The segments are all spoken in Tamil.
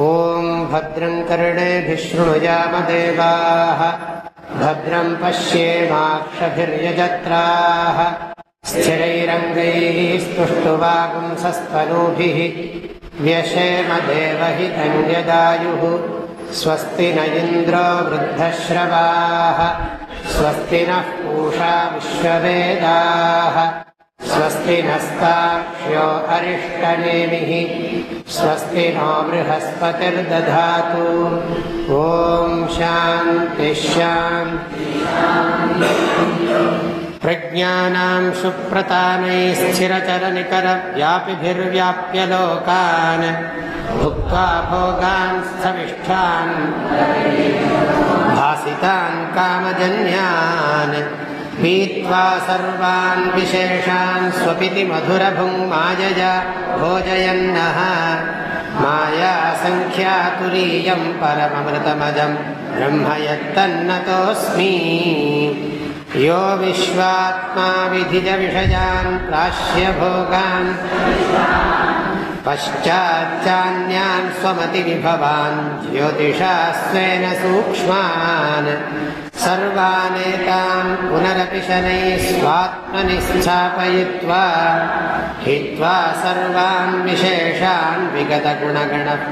ॐ भद्रं कर्णेभिशृणुयामदेवाः भद्रं पश्येमाक्षभिर्यजत्राः स्थिरैरङ्गैः स्तुष्टुवागुंसस्तनूभिः व्यशेमदेवहितन्यदायुः स्वस्ति न इन्द्रो वृद्धश्रवाः स्वस्ति नः पूषा विश्ववेदाः स्वस्ति नस्ताक्ष्यो अरिष्टनेमिः स्वस्ति नो बृहस्पतिर्दधातु। ॐ शान्तिश्शान् प्रज्ञानां सुप्रतानैस्थिरचरनिकरव्यापिभिर्व्याप्य लोकान्। भुक्त्वा भोगान् स्थविष्ठान् भासितान् कामजन्यान् पीत्वा सर्वान् विशेषान् स्वपिति मधुरभुङ्मायया भोजयन्नः मायासङ्ख्यातुरीयं परममृतमजं ब्रह्म यत्तन्नतोऽस्मि यो विश्वात्मा विधिजविषयान् प्राश्यभोगान् पश्चाच्चान्यान् स्वमतिविभवान् ज्योतिषा स्वेन सूक्ष्मान्। सर्वानेतान् पुनरपि शनैः स्वात्मनि स्थापयित्वा हित्वा सर्वान् विशेषान् विगतगुणगणपात्वसौ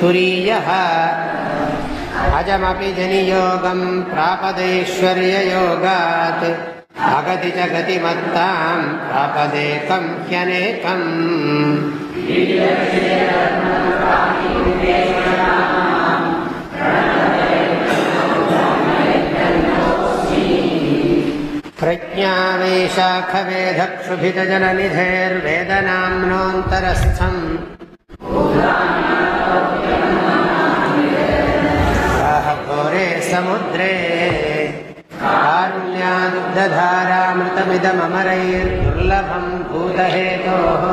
तुरीयः। अजमपि जनियोगं प्रापदैश्वर्ययोगात् अगति च गतिमत्तां प्रापदेकं ह्यनेकम् प्रज्ञावेशाखवेधक्षुभितजननिधेर्वेदनाम्नोऽन्तरस्थम्। घोरे समुद्रे कारुण्यादुग्धधारामृतमिदमरैर्दुर्लभम् भूतहेतोः।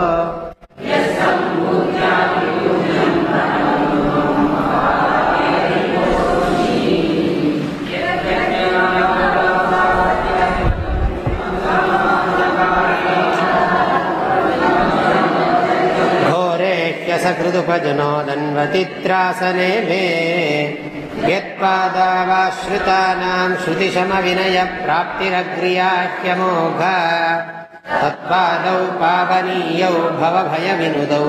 घोरेह्यसकृदुपजनो दन्वतित्रासने मे यत्पादावाश्रितानां श्रुतिशमविनयप्राप्तिरग्र्याह्यमोघ तत्पादौ पावनीयौ भवभयविनुदौ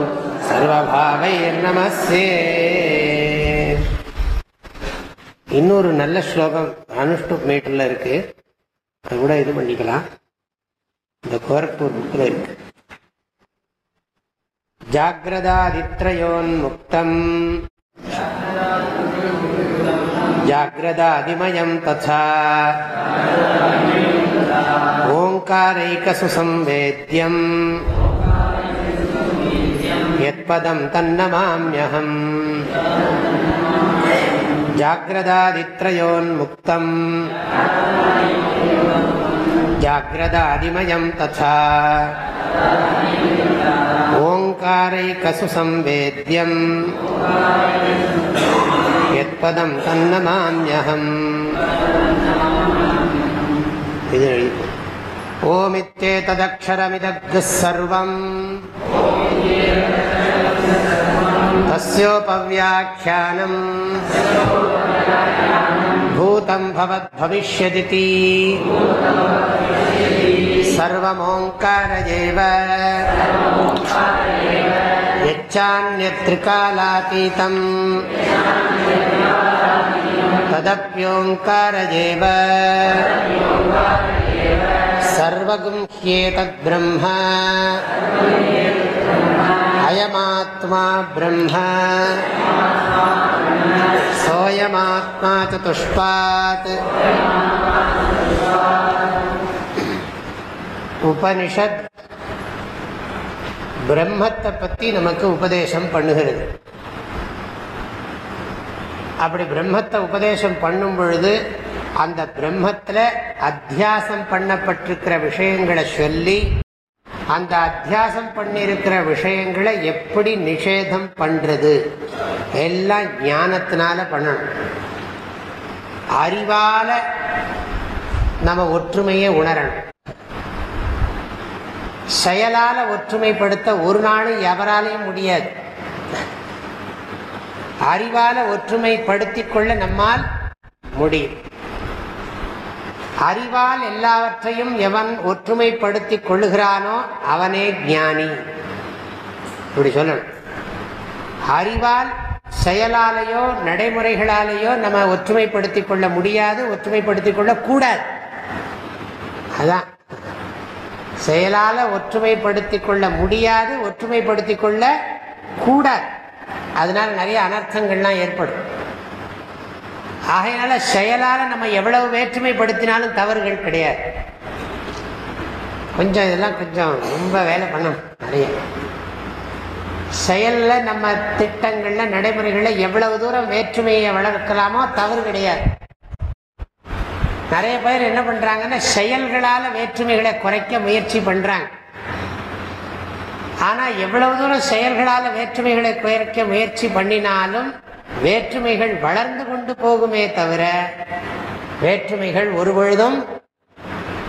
சர்வபாவைர்நமஸ்யே இன்னொரு நல்ல ஸ்லோகம் அனுஷ்டு மீட்டர்ல இருக்கு அது கூட இது பண்ணிக்கலாம் இந்த கோரக்பூர் புக்கில் இருக்கு जाग्रदादित्रयोन्मुक्तम् जाग्रदादिमयम् तथा ओङ्कारैकसु संवेद्यम् यत्पदम् तन्नमाम्यहम् जाग्रदादित्रयोन्मुक्तम् जाग्रदादिमयम् तथा ओङ्कारैकसु संवेद्यम् यत्पदम् तन्नमाम्यहम् ओमित्येतदक्षरमिदग्ः सर्वम् तस्योपव्याख्यानम् भूतम् भवद्भविष्यदिति सर्वमोङ्कार एव यच्चान्यत्रिकालातीतम् तदप्योऽङ्कारयेव सर्वगुह्येतद्ब्रह्म। अयमात्मा ब्रह्म। सोऽयमात्मा चतुष्पात्। उपनिषद् பிரம்மத்தை பற்றி நமக்கு உபதேசம் பண்ணுகிறது. அப்படி பிரம்மத்தை உபதேசம் பண்ணும் பொழுது அந்த பிரம்மத்தில் அத்தியாசம் பண்ணப்பட்டிருக்கிற விஷயங்களை சொல்லி அந்த அத்தியாசம் பண்ணியிருக்கிற விஷயங்களை எப்படி நிஷேதம் பண்ணுறது எல்லாம் ஞானத்தினால பண்ணணும். அறிவால் நம்ம ஒற்றுமையை உணரணும். செயலால ஒற்றுமைப்படுத்த ஒரு நாளும் எவராலையும் முடியாது. அறிவால ஒற்றுமைப்படுத்திக் கொள்ள நம்மால் முடியும். அறிவால் எல்லாவற்றையும் எவன் ஒற்றுமைப்படுத்திக் கொள்ளுகிறானோ அவனே ஞானி. இப்படி சொல்லணும். அறிவால் செயலாலேயோ நடைமுறைகளாலேயோ நம்ம ஒற்றுமைப்படுத்திக் கொள்ள முடியாது ஒற்றுமைப்படுத்திக் கொள்ள கூடாது. அதான். செயலால ஒற்றுமைப்படுத்தி கொள்ள முடியாது ஒற்றுமைப்படுத்தி கொள்ள கூடாது. அதனால நிறைய அனர்த்தங்கள்லாம் ஏற்படும். ஆகையினால செயலால நம்ம எவ்வளவு வேற்றுமைப்படுத்தினாலும் தவறுகள் கிடையாது. கொஞ்சம் இதெல்லாம் கொஞ்சம் ரொம்ப வேலை பண்ணணும் நிறைய. செயலில் நம்ம திட்டங்களில் நடைமுறைகளில் எவ்வளவு தூரம் வேற்றுமையை வளர்க்கலாமோ தவறு கிடையாது. நிறைய பேர் என்ன பண்றாங்கன்னா செயல்களால வேற்றுமைகளை குறைக்க முயற்சி பண்றாங்க. ஆனா எவ்வளவு தூரம் செயல்களால வேற்றுமைகளை குறைக்க முயற்சி பண்ணினாலும் வேற்றுமைகள் வளர்ந்து கொண்டு போகுமே தவிர வேற்றுமைகள் ஒரு பொழுதும்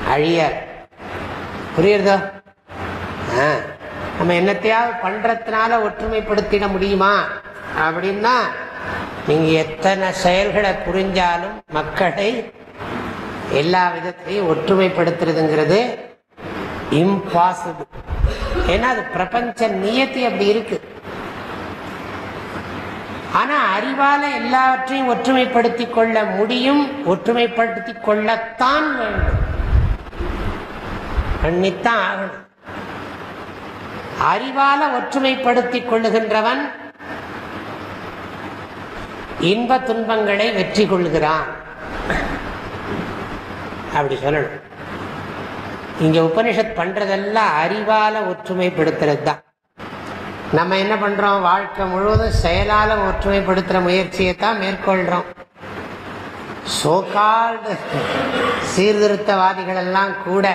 அழிய. புரியுறதோ? ஆ, நம்ம என்னத்தையாவது பண்றதுனால ஒற்றுமைப்படுத்திட முடியுமா? அப்படின்னா நீங்க எத்தனை செயல்களை புரிஞ்சாலும் மக்களை எல்லா விதத்திலையும் ஒற்றுமைப்படுத்துறதுங்கிறது இம்பாசிபிள் ஏன்னா அது பிரபஞ்ச நியத்தி அப்படி இருக்கு. ஆனா அறிவால எல்லாவற்றையும் ஒற்றுமைப்படுத்திக் கொள்ள முடியும் ஒற்றுமைப்படுத்திக் கொள்ளத்தான் வேண்டும். பண்ணித்தான் ஆகணும். அறிவால ஒற்றுமைப்படுத்திக் கொள்ளுகின்றவன் இன்ப துன்பங்களை வெற்றி கொள்கிறான். அப்படி சொல்லணும். இங்க உபனிஷத் பண்றதெல்லாம் அறிவால ஒற்றுமைப்படுத்துறது தான் நம்ம என்ன பண்றோம்? வாழ்க்கை முழுவதும் செயலால ஒற்றுமைப்படுத்துற முயற்சியை தான் மேற்கொள்றோம். சோகால்டு சீர்திருத்தவாதிகள் எல்லாம் கூட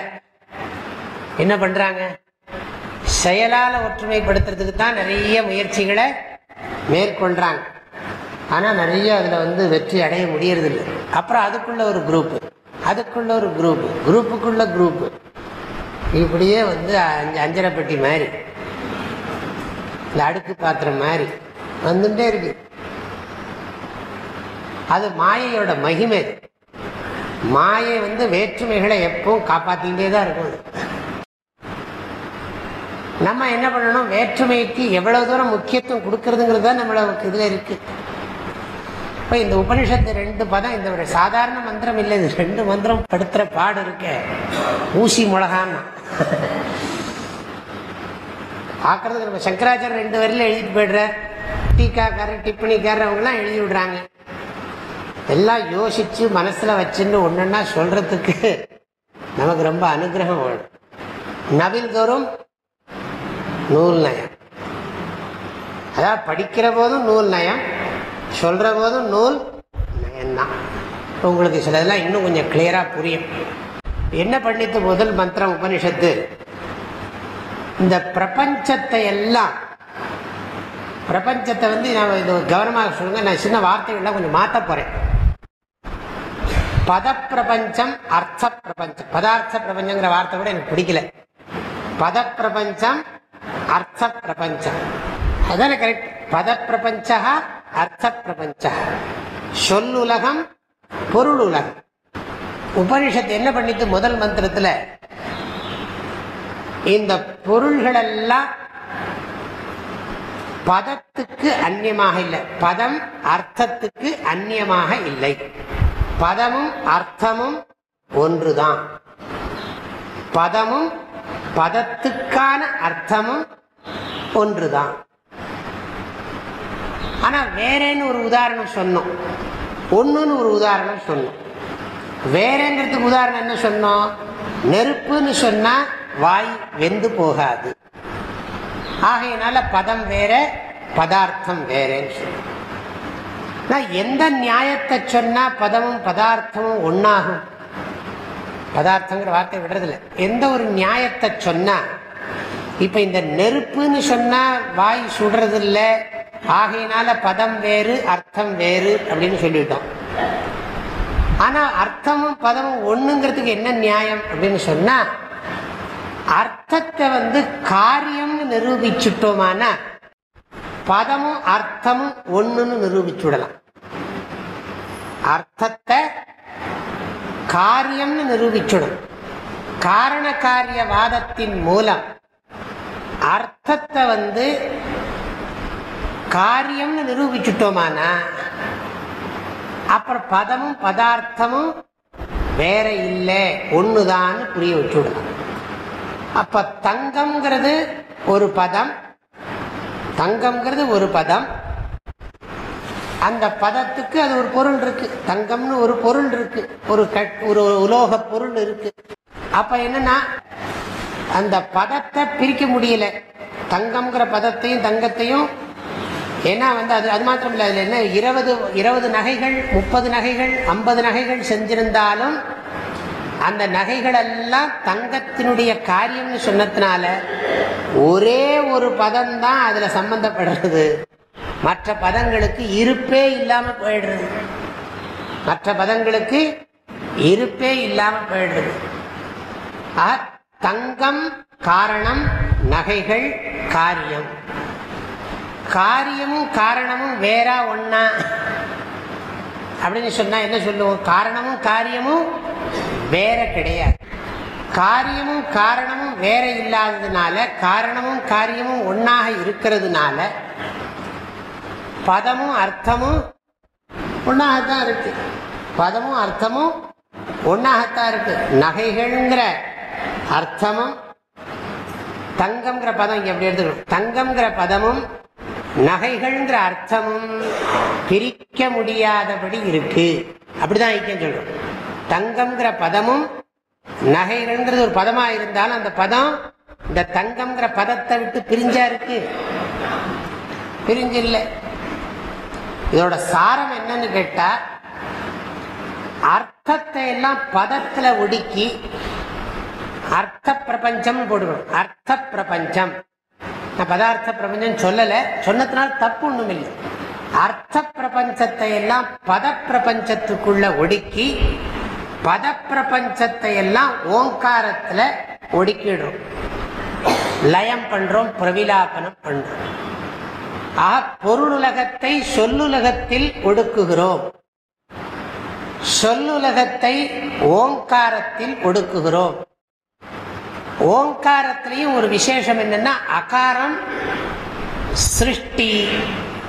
என்ன பண்றாங்க? செயலால ஒற்றுமைப்படுத்துறதுக்கு தான் நிறைய முயற்சிகளை மேற்கொள்றாங்க. ஆனா நிறைய அதுல வந்து வெற்றி அடைய முடியறதில்லை. அப்புறம் அதுக்குள்ள ஒரு குரூப் அதுக்குள்ள ஒரு குரூப் குரூப்புக்குள்ள குரூப் இப்படியே வந்து அஞ்சு அஞ்சரை பெட்டி மாதிரி. இந்த அடுக்கு பாத்திரம் மாதிரி வந்துட்டே இருக்கு. அது மாயையோட மகிமை மாயை வந்து வேற்றுமைகளை எப்பவும் காப்பாத்திக்கிட்டே தான் இருக்கும் அது. நம்ம என்ன பண்ணணும்? வேற்றுமைக்கு எவ்வளவு தூரம் முக்கியத்துவம் கொடுக்கறதுங்கிறது தான் நம்மளுக்கு இதுல இருக்கு. இப்ப இந்த உபனிஷத்து ரெண்டு பதம் இந்த ஒரு சாதாரண மந்திரம் இல்லை இது ரெண்டு மந்திரம் படுத்துற பாடு இருக்கே. ஊசி மிளகான்னா பார்க்கறதுக்கு நம்ம சங்கராச்சாரம் ரெண்டு வரையில எழுதிட்டு போயிடுற. டீக்காக்காரர் டிப்பணிக்காரர் அவங்களாம் எழுதி விடுறாங்க. எல்லாம் யோசிச்சு மனசுல வச்சுன்னு ஒன்றுன்னா சொல்றதுக்கு நமக்கு ரொம்ப அனுகிரகம் வேணும். நவில் தோறும் நூல் நயம். அதாவது படிக்கிற போதும் நூல் நயம் சொல்ற போதும் நூல் என்ன உங்களுக்கு சிலதெல்லாம் இன்னும் கொஞ்சம் கிளியரா புரியும். என்ன பண்ணித்து முதல் மந்திரம் உபனிஷத்து? இந்த பிரபஞ்சத்தை எல்லாம் பிரபஞ்சத்தை வந்து நான் இது கவனமாக சொல்லுங்க நான் சின்ன வார்த்தைகள்லாம் கொஞ்சம் மாற்ற போறேன். பத பிரபஞ்சம் அர்த்த பிரபஞ்சம் பதார்த்த பிரபஞ்சங்கிற வார்த்தை கூட எனக்கு பிடிக்கல. பத பிரபஞ்சம் அர்த்த பிரபஞ்சம் அதான கரெக்ட் பத பிரபஞ்ச அர்த்த பிரபஞ்ச சொல்லுலகம் பொருள் உலகம் உபனிஷத்து என்ன பண்ணிட்டு முதல் மந்திரத்துல? இந்த பொருள்களெல்லாம் பதத்துக்கு அந்நியமாக இல்லை. பதம் அர்த்தத்துக்கு அந்நியமாக இல்லை. பதமும் அர்த்தமும் ஒன்றுதான். பதமும் பதத்துக்கான அர்த்தமும் ஒன்றுதான். ஆனால் வேறேன்னு ஒரு உதாரணம் சொன்னோம். ஒன்றுன்னு ஒரு உதாரணம் சொன்னோம். வேறேங்கிறதுக்கு உதாரணம் என்ன சொன்னோம்? நெருப்புன்னு சொன்னால் வாய் வெந்து போகாது. ஆகையினால பதம் வேற பதார்த்தம் வேறேன்னு சொன்னோம். நான் எந்த நியாயத்தை சொன்னால் பதமும் பதார்த்தமும் ஒன்றாகும் பதார்த்தங்கிற வார்த்தை விடுறதில்ல. எந்த ஒரு நியாயத்தை சொன்னால் இப்போ இந்த நெருப்புன்னு சொன்னால் வாய் சுடுறதில்லை ஆகையினால பதம் வேறு அர்த்தம் வேறு அப்படின்னு சொல்லிட்டோம். ஆனா அர்த்தமும் பதமும் ஒண்ணுங்கிறதுக்கு என்ன நியாயம் அப்படின்னு சொன்னா அர்த்தத்தை வந்து காரியம்னு நிரூபிச்சுட்டோமானா பதமும் அர்த்தமும் ஒண்ணுன்னு நிரூபிச்சுடலாம் அர்த்தத்தை காரியம்னு நிரூபிச்சுடும் காரண காரிய வாதத்தின் மூலம் அர்த்தத்தை வந்து காரியம்னு நிரூபிச்சுட்டோமானா அப்புறம் பதமும் பதார்த்தமும் வேற இல்லை ஒண்ணுதான் புரிய வச்சுடணும். அப்ப தங்கம்ங்கிறது ஒரு பதம் தங்கம்ங்கிறது ஒரு பதம். அந்த பதத்துக்கு அது ஒரு பொருள் இருக்கு தங்கம்னு ஒரு பொருள் இருக்கு ஒரு கட் ஒரு உலோக பொருள் இருக்கு. அப்ப என்னன்னா அந்த பதத்தை பிரிக்க முடியல. தங்கம்ங்கிற பதத்தையும் தங்கத்தையும் ஏன்னா வந்து அது அது மாத்திரம் இல்லை அதில் என்ன இருபது இருபது நகைகள் முப்பது நகைகள் ஐம்பது நகைகள் செஞ்சிருந்தாலும் அந்த நகைகள் எல்லாம் தங்கத்தினுடைய காரியம்னு சொன்னதுனால ஒரே ஒரு பதம் தான் அதில் சம்பந்தப்படுறது. மற்ற பதங்களுக்கு இருப்பே இல்லாமல் போயிடுறது. மற்ற பதங்களுக்கு இருப்பே இல்லாமல் போயிடுறது. தங்கம் காரணம் நகைகள் காரியம். காரியமும் காரணமும் வேறா ஒன்னா அப்படின்னு சொன்னா என்ன சொல்லுவோம்? காரணமும் காரியமும் வேற கிடையாது. காரியமும் காரணமும் வேற இல்லாததுனால காரணமும் காரியமும் ஒன்னாக இருக்கிறதுனால பதமும் அர்த்தமும் ஒன்னாகத்தான் இருக்கு. பதமும் அர்த்தமும் ஒன்னாகத்தான் இருக்கு. நகைகள்ங்கிற அர்த்தமும் தங்கம்ங்கிற பதம் எப்படி எடுத்துக்கணும்? தங்கம்ங்கிற பதமும் நகைகள்ங்கிற அர்த்தமும் பிரிக்க முடியாதபடி இருக்கு. அப்படிதான் ஐக்கியம் சொல்றோம். தங்கம்ங்கிற பதமும் நகைகள்ங்கிறது ஒரு பதமா இருந்தாலும் அந்த பதம் இந்த தங்கம்ங்கிற பதத்தை விட்டு பிரிஞ்சா இருக்கு. பிரிஞ்சு இல்லை. இதோட சாரம் என்னன்னு கேட்டா அர்த்தத்தை எல்லாம் பதத்துல ஒடுக்கி அர்த்த பிரபஞ்சம் போடுவோம். அர்த்த பிரபஞ்சம். நான் பதார்த்த பிரபஞ்சம் சொல்லல. சொன்னதுனால தப்பு ஒண்ணும் இல்லை அர்த்த பிரபஞ்சத்தை எல்லாம் பத பிரபஞ்சத்துக்குள்ள ஒடுக்கி பத பிரபஞ்சத்தை எல்லாம் ஓங்காரத்துல ஒடுக்கிடுறோம். லயம் பண்றோம் பிரவிலாபனம் பண்றோம். ஆக பொருளுலகத்தை சொல்லுலகத்தில் ஒடுக்குகிறோம். சொல்லுலகத்தை ஓங்காரத்தில் ஒடுக்குகிறோம். ஓங்காரத்திலையும் ஒரு விசேஷம் என்னன்னா அகாரம் சிருஷ்டி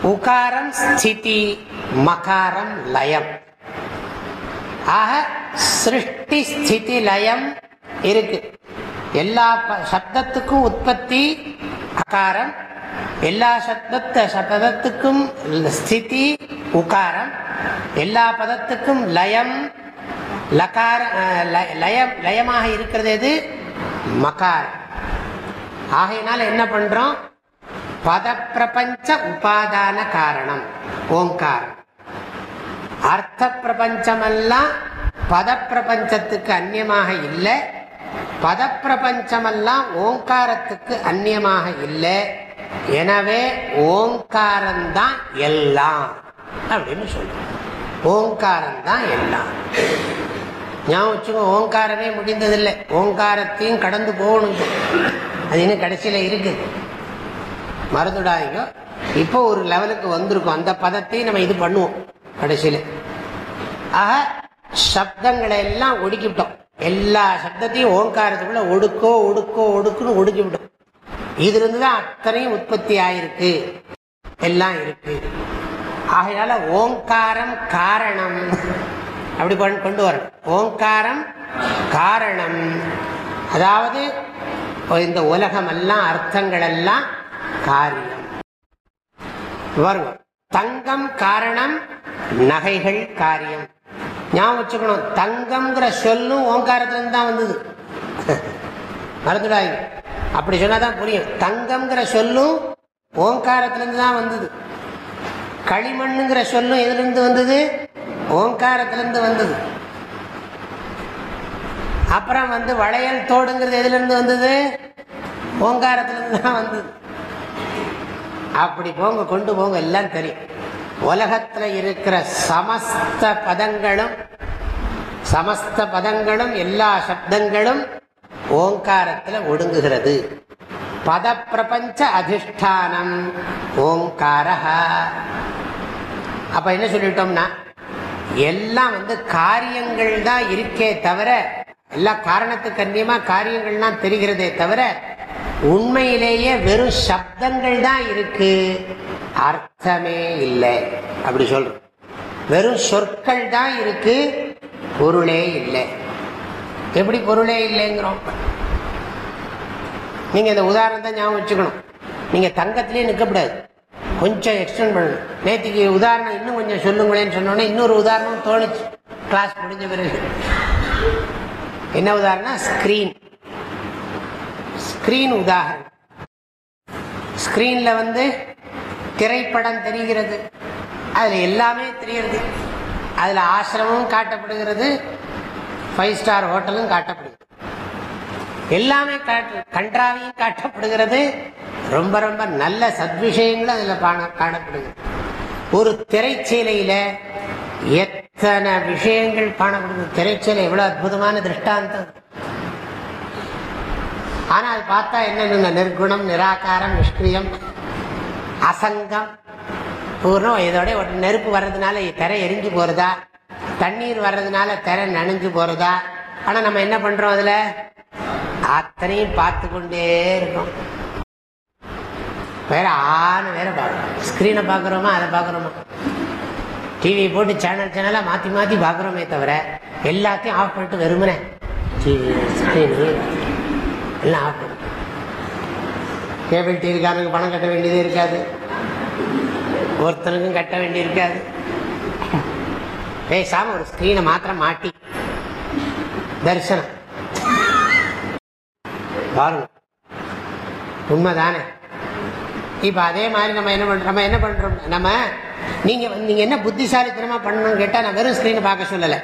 உகாரம் ஸ்திதி மகாரம் லயம். ஆக சிருஷ்டி ஸ்திதி லயம் இருக்கு. எல்லா ப- சப்தத்துக்கும் உற்பத்தி அகாரம் எல்லா சப்தத்த சப்தத்துக்கும் ஸ்திதி உகாரம் எல்லா பதத்துக்கும் லயம் லகார ல- லயம் லயமாக இருக்கிறது எது? மகார். ஆகையினால என்ன பண்றோம்? பத பிரபஞ்ச உபாதான காரணம் ஓங்காரம் அர்த்த பிரபஞ்சமெல்லாம் பத பிரபஞ்சத்துக்கு அந்நியமாக இல்லை பத பிரபஞ்சமெல்லாம் ஓங்காரத்துக்கு அந்நியமாக இல்லை. எனவே ஓங்காரம்தான் எல்லாம் அப்படின்னு சொல்றோம். ஓங்காரம்தான் எல்லாம். ஞாபகம் வச்சுக்கோ ஓங்காரமே முடிந்ததில்லை. ஓங்காரத்தையும் கடந்து போகணும் அது இன்னும் கடைசியில் இருக்குது மறந்துடாதீங்க. இப்போ ஒரு லெவலுக்கு வந்திருக்கும். அந்த பதத்தையும் நம்ம இது பண்ணுவோம். கடைசியில். ஆக சப்தங்களை எல்லாம் ஒடுக்கிவிட்டோம். எல்லா சப்தத்தையும் ஓங்காரத்துக்குள்ள ஒடுக்கோ ஒடுக்கோ ஒடுக்குன்னு ஒடுக்கிவிட்டோம். இதுலேருந்து தான் அத்தனையும் உற்பத்தி ஆயிருக்கு. எல்லாம் இருக்கு. ஆகையால ஓங்காரம் காரணம். அப்படி கொண்டு- கொண்டு வரணும் ஓங்காரம் காரணம். அதாவது இந்த உலகம் எல்லாம் அர்த்தங்கள் எல்லாம் காரியம். வரும் தங்கம் காரணம் நகைகள் காரியம். ஞாபகம் வச்சுக்கணும். தங்கம்ங்கிற சொல்லும் ஓங்காரத்துல தான் வந்தது. மறந்துடாது அப்படி சொன்னாதான் புரியும். தங்கம்ங்கிற சொல்லும் ஓங்காரத்திலிருந்து தான் வந்தது. களிமண்ணுங்கிற சொல்லும் எதிலிருந்து வந்தது? ஓங்காரத்திலிருந்து வந்தது. அப்புறம் வந்து வளையல் தோடுங்கிறது எதுலேருந்து வந்தது? ஓங்காரத்திலிருந்து தான் வந்தது. அப்படி போங்க கொண்டு போங்க எல்லாம் தெரியும். உலகத்துல இருக்கிற சமஸ்த பதங்களும் சமஸ்த பதங்களும் எல்லா சப்தங்களும் ஓங்காரத்தில் ஒடுங்குகிறது. பத பிரபஞ்ச அதிஷ்டானம் ஓங்காரா அப்ப என்ன சொல்லிட்டோம்னா எல்லாம் வந்து காரியங்கள் தான் இருக்கே தவிர எல்லா காரணத்துக்கு அந்நியமா காரியங்கள்லாம் தெரிகிறதே தவிர உண்மையிலேயே வெறும் சப்தங்கள் தான் இருக்கு. அர்த்தமே இல்லை. அப்படி சொல்ற வெறும் சொற்கள் தான் இருக்கு பொருளே இல்லை. எப்படி பொருளே இல்லைங்கிறோம்? நீங்க இந்த உதாரணத்தை ஞாபகம் வச்சுக்கணும். நீங்க தங்கத்திலே நிற்கக்கூடாது. கொஞ்சம் எக்ஸ்டெண்ட் பண்ணணும் நேற்றுக்கு உதாரணம் இன்னும் கொஞ்சம் சொல்லுங்களேன்னு சொன்னோன்னே இன்னொரு உதாரணம் தோணுச்சு. கிளாஸ் முடிஞ்ச பிறகு. என்ன உதாரணம்? ஸ்கிரீன் ஸ்கிரீன் உதாரணம். ஸ்க்ரீனில் வந்து திரைப்படம் தெரிகிறது. அதில் எல்லாமே தெரிகிறது. அதில் ஆசிரமும் காட்டப்படுகிறது. ஃபைவ் ஸ்டார் ஹோட்டலும் காட்டப்படுகிறது. எல்லாமே காட்டு கன்றாவையும் காட்டப்படுகிறது. ரொம்ப ரொம்ப நல்ல சத்விஷயங்களும் அதில் காண காணப்படுகிறது. ஒரு திரைச்சீலையில எத்தனை விஷயங்கள் காணப்படுது? திரைச்சீலை எவ்வளவு அற்புதமான திருஷ்டாந்தம். ஆனால் பார்த்தா என்னென்ன நிர்குணம் நிராகாரம் நிஷ்கிரியம் அசங்கம். பூர்ணம் இதோட ஒரு நெருப்பு வர்றதுனால திரை எரிஞ்சு போறதா? தண்ணீர் வர்றதுனால திரை நனைஞ்சு போறதா? ஆனா நம்ம என்ன பண்றோம் அதுல? அத்தனையும் பார்த்து கொண்டே இருக்கோம் வேற ஆன வேற பார்க்கணும். ஸ்க்ரீனை பார்க்குறோமா? அதை பார்க்குறோமா? டிவி போட்டு சேனல் சேனலாக மாற்றி மாற்றி பார்க்குறோமே தவிர எல்லாத்தையும் ஆஃப் பண்ணிட்டு வெறுமனே டிவி ஸ்க்ரீனு எல்லாம் ஆஃப் பண்ணு கேபிள் டிவிக்காரனுக்கு பணம் கட்ட வேண்டியதே இருக்காது. ஒருத்தனுக்கும் கட்ட வேண்டி இருக்காது. பேசாமல் ஒரு ஸ்க்ரீனை மாத்திரம் மாட்டி. தரிசனம். பாருங்க. உண்மைதானே? இப்போ அதே மாதிரி நம்ம என்ன பண்ணுறோம் நம்ம என்ன பண்ணுறோம் நம்ம நீங்கள் நீங்கள் என்ன புத்திசாலித்தனமாக பண்ணணும்னு கேட்டால் நான் வெறும் ஸ்க்ரீனை பார்க்க சொல்லலை.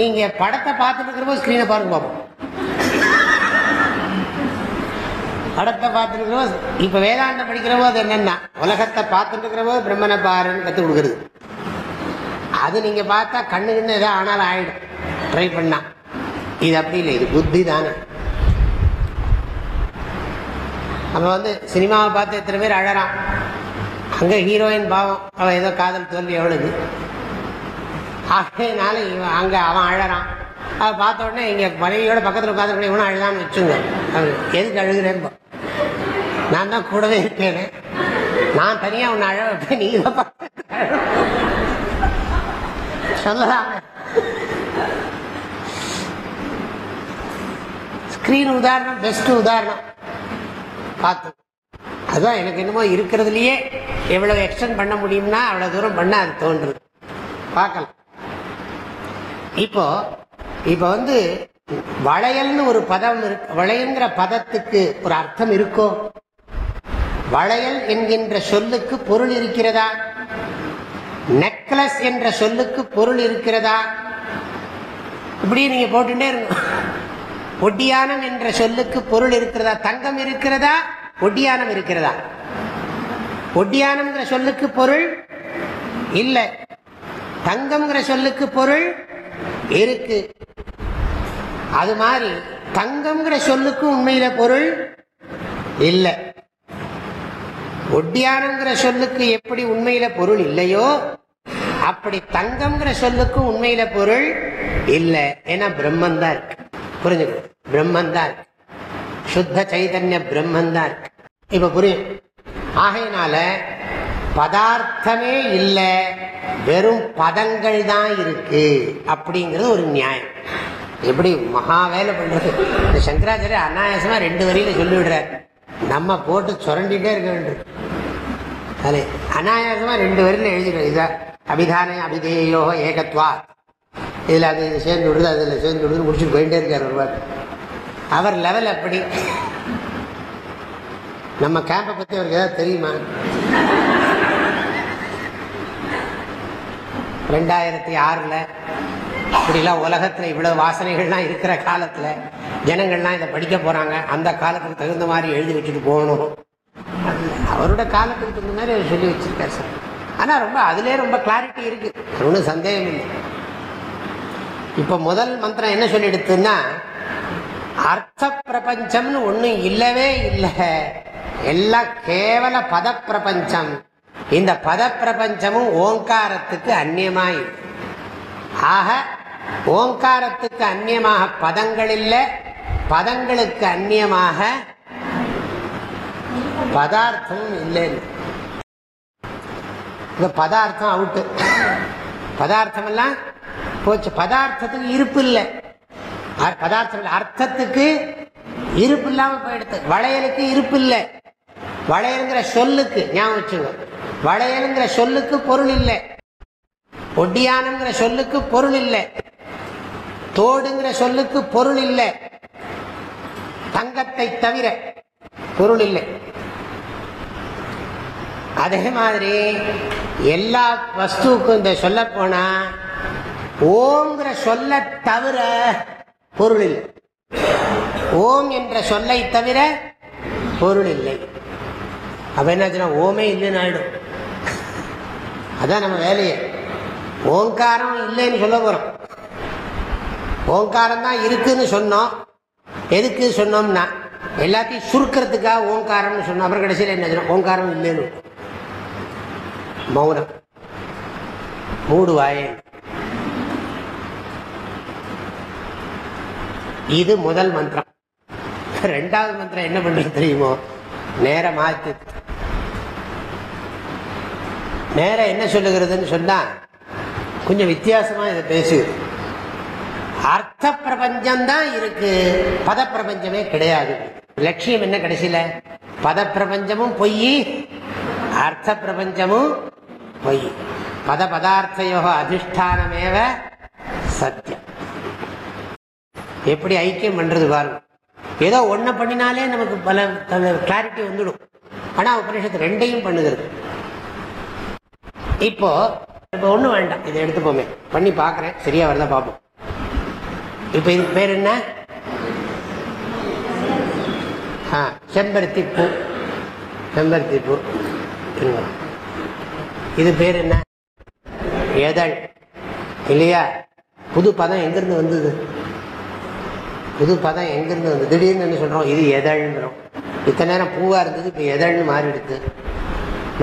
நீங்கள் படத்தை பார்த்துட்டு இருக்கிறப்போ ஸ்க்ரீனை பாருங்க பார்ப்போம் படத்தை பார்த்துட்டு இருக்கிறப்போ இப்போ வேதாந்தம் படிக்கிற போது என்னென்னா உலகத்தை பார்த்துட்டு இருக்கிறவோ போது பிரம்மனை பாருன்னு கற்றுக் கொடுக்குறது. அது நீங்கள் பார்த்தா கண்ணு எதாவது ஆனாலும் ஆகிடும் ட்ரை பண்ணால் இது அப்படி இல்லை இது புத்தி தானே நம்ம வந்து சினிமாவை பார்த்து எத்தனை பேர் அழறான். அங்கே ஹீரோயின் பாவம். அவன் ஏதோ காதல் தோல்வி எவ்வளவு ஆகையினால இவன் அங்கே அவன் அழறான். அதை பார்த்த உடனே இங்கே மனைவியோட பக்கத்தில் உட்காந்து இவனும் அழுதான்னு வச்சுங்க. அவன் எதுக்கு அழுகிறேன்பா நான் தான் கூடவே இருக்கேன். நான் தனியாக உன்னை அழ வைப்பேன். நீ தான் சொல்லலாம். ஸ்க்ரீன் உதாரணம் பெஸ்ட் உதாரணம். பார்த்து அதுதான் எனக்கு என்னமோ இருக்கிறதுலையே எவ்வளவு எக்ஸ்டெண்ட் பண்ண முடியும்னா அவ்வளவு தூரம் பண்ண அது தோன்றுது. பார்க்கலாம். இப்போ இப்போ வந்து வளையல்னு ஒரு பதம் இருக்கு வளையங்கிற பதத்துக்கு ஒரு அர்த்தம் இருக்கோ? வளையல் என்கின்ற சொல்லுக்கு பொருள் இருக்கிறதா? நெக்லஸ் என்ற சொல்லுக்கு பொருள் இருக்கிறதா? இப்படி நீங்க போட்டுட்டே இருங்க. ஒட்டியானம் என்ற சொல்லுக்கு பொருள் இருக்கிறதா? தங்கம் இருக்கிறதா? ஒட்டியானம் இருக்கிறதா? ஒட்டியானம்ங்கிற சொல்லுக்கு பொருள் இல்லை. தங்கம்ங்கிற சொல்லுக்கு பொருள் இருக்கு. அது மாதிரி தங்கம்ங்கிற சொல்லுக்கு உண்மையில பொருள் இல்லை. ஒட்டியானங்கிற சொல்லுக்கு எப்படி உண்மையில பொருள் இல்லையோ அப்படி தங்கம்ங்கிற சொல்லுக்கு உண்மையில பொருள் இல்லை. ஏன்னா பிரம்மன் தான் இருக்கு. புரிஞ்சுக்கணும் பிரம்மன் தான் இருக்கு. சுத்த சைதன்ய பிரம்மன் தான் இருக்கு. இப்ப புரியும். ஆகையினால பதார்த்தமே இல்லை வெறும் பதங்கள் தான் இருக்கு அப்படிங்கிறது ஒரு நியாயம். எப்படி மகா வேலை பண்றது? இந்த சங்கராச்சாரிய அனாயாசமா ரெண்டு வரியில சொல்லிவிடுறார். நம்ம போட்டு சுரண்டிட்டே இருக்க வேண்டும் அது அனாயாசமா ரெண்டு வரியில எழுதிடுறோம் இதா அபிதான அபிதேயோ ஏகத்வா இதுல அது சேர்ந்து விடுது அதுல சேர்ந்து விடுது முடிச்சுட்டு போயிட்டே இருக்கார் ஒருவர். அவர் லெவல் அப்படி. நம்ம கேம்பை பத்தி அவருக்கு ஏதாவது தெரியுமா? ரெண்டாயிரத்தி ஆறுல இப்படிலாம் உலகத்துல இவ்வளவு வாசனைகள்லாம் இருக்கிற காலத்துல ஜனங்கள்லாம் இதை படிக்க போறாங்க. அந்த காலத்துக்கு தகுந்த மாதிரி எழுதி வச்சுட்டு போகணும். அவரோட காலத்துக்கு தகுந்த மாதிரி அவர் சொல்லி வச்சிருக்காரு சார். ஆனா ரொம்ப அதுலயே ரொம்ப கிளாரிட்டி இருக்குது ஒன்றும் சந்தேகம் இல்லை இப்ப முதல் மந்திரம் என்ன சொல்லிடுத்துன்னா அர்த்த பிரபஞ்சம்னு ஒண்ணும் இல்லவே இல்லை. எல்லாம் கேவல பத பிரபஞ்சம் இந்த பத பிரபஞ்சமும் ஓங்காரத்துக்கு அந்நியமாய். ஆக ஓங்காரத்துக்கு அந்நியமாக பதங்கள் இல்லை பதங்களுக்கு அந்நியமாக பதார்த்தமும் இல்லைன்னு இந்த பதார்த்தம் அவுட்டு. பதார்த்தம் எல்லாம் போச்சு. பதார்த்தத்துக்கு இருப்பு இல்லை. பதார்த்தம் அர்த்தத்துக்கு இருப்பு இல்லாம போயிடுது. வளையலுக்கு இருப்பு இல்லை. வளையலுங்கிற சொல்லுக்கு ஞாபகம் வச்சுங்க வளையலுங்கிற சொல்லுக்கு பொருள் இல்லை. ஒட்டியானங்கிற சொல்லுக்கு பொருள் இல்லை. தோடுங்கிற சொல்லுக்கு பொருள் இல்லை. தங்கத்தை தவிர பொருள் இல்லை. அதே மாதிரி எல்லா வஸ்துவுக்கும் இந்த சொல்ல போனா ஓங்கிற சொல்ல தவிர பொருள் இல்லை ஓம் என்ற சொல்லை தவிர பொருள் இல்லை அப்ப என்னாச்சுன்னா ஓமே இல்லைன்னு ஆயிடும். அதான் நம்ம வேலையே. ஓங்காரம் இல்லைன்னு சொல்ல போறோம். ஓங்காரம் தான் இருக்குன்னு சொன்னோம். எதுக்கு சொன்னோம்னா எல்லாத்தையும் சுருக்கிறதுக்காக ஓங்காரம்னு சொன்னோம். அப்புறம் கடைசியில் என்ன ஓங்காரம் இல்லைன்னு. மௌனம். மூடு இது முதல் மந்திரம். ரெண்டாவது மந்திரம் என்ன பண்றது தெரியுமோ? நேர மாத்து நேரம் என்ன சொல்லுகிறதுன்னு சொன்னா கொஞ்சம் வித்தியாசமா இதை பேசுது அர்த்த பிரபஞ்சம் தான் இருக்கு. பத பிரபஞ்சமே கிடையாது. லட்சியம் என்ன கடைசியில? பத பிரபஞ்சமும் பொய் அர்த்த பிரபஞ்சமும் பொய். பத பதார்த்தையோ அதிஷ்டானமேவ சத்தியம். எப்படி ஐக்கியம் பண்றது பாருங்க ஏதோ ஒன்றை பண்ணினாலே நமக்கு பல கிளாரிட்டி வந்துடும். ஆனா உபநிஷத்து ரெண்டையும் பண்ணுகிறது. இப்போ இப்போ ஒன்றும் வேண்டாம். இதை எடுத்துப்போமே. பண்ணி பார்க்குறேன். சரியா வருதா பார்ப்போம் இப்போ இதுக்கு பேர் என்ன? ஆ செம்பருத்தி பூ செம்பருத்தி பூ இது பேர் என்ன? எதழ் இல்லையா? புது பதம் எங்கிருந்து வந்தது? புது பதம் எங்கிருந்து வந்து திடீர்னு என்ன சொல்றோம் இது எதழ்ன்றோம். இத்தனை நேரம் பூவா இருந்தது இப்போ எதழ்னு மாறிடுது.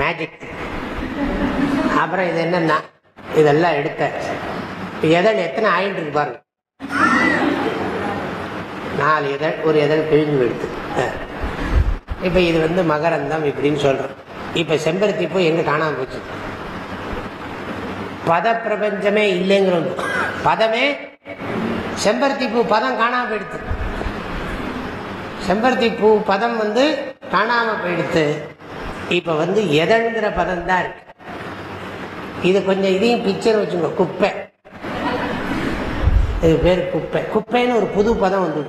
மேஜிக் அப்புறம் இது என்னன்னா இதெல்லாம் எடுத்தாச்சு இப்போ எதழ் எத்தனை ஆயிட்டு இருக்கு பாருங்க. நாலு இதழ் ஒரு இதழ் பிழிஞ்சு போயிடுது இப்போ இது வந்து மகரந்தம் இப்படின்னு சொல்றோம். இப்போ செம்பருத்தி பூ எங்க காணாம போச்சு? பத பிரபஞ்சமே இல்லைங்கிறோம். பதமே செம்பருத்தி பூ பதம் காணாம போயிடுது செம்பருத்தி பூ பதம் வந்து காணாம போயிடுத்து. இப்ப வந்து எதழுங்கிற பதம் தான் இருக்கு. இது கொஞ்சம் இதையும் பிக்சர் வச்சுங்க குப்பை. இது பேர் குப்பை. குப்பைன்னு ஒரு புது பதம் வந்து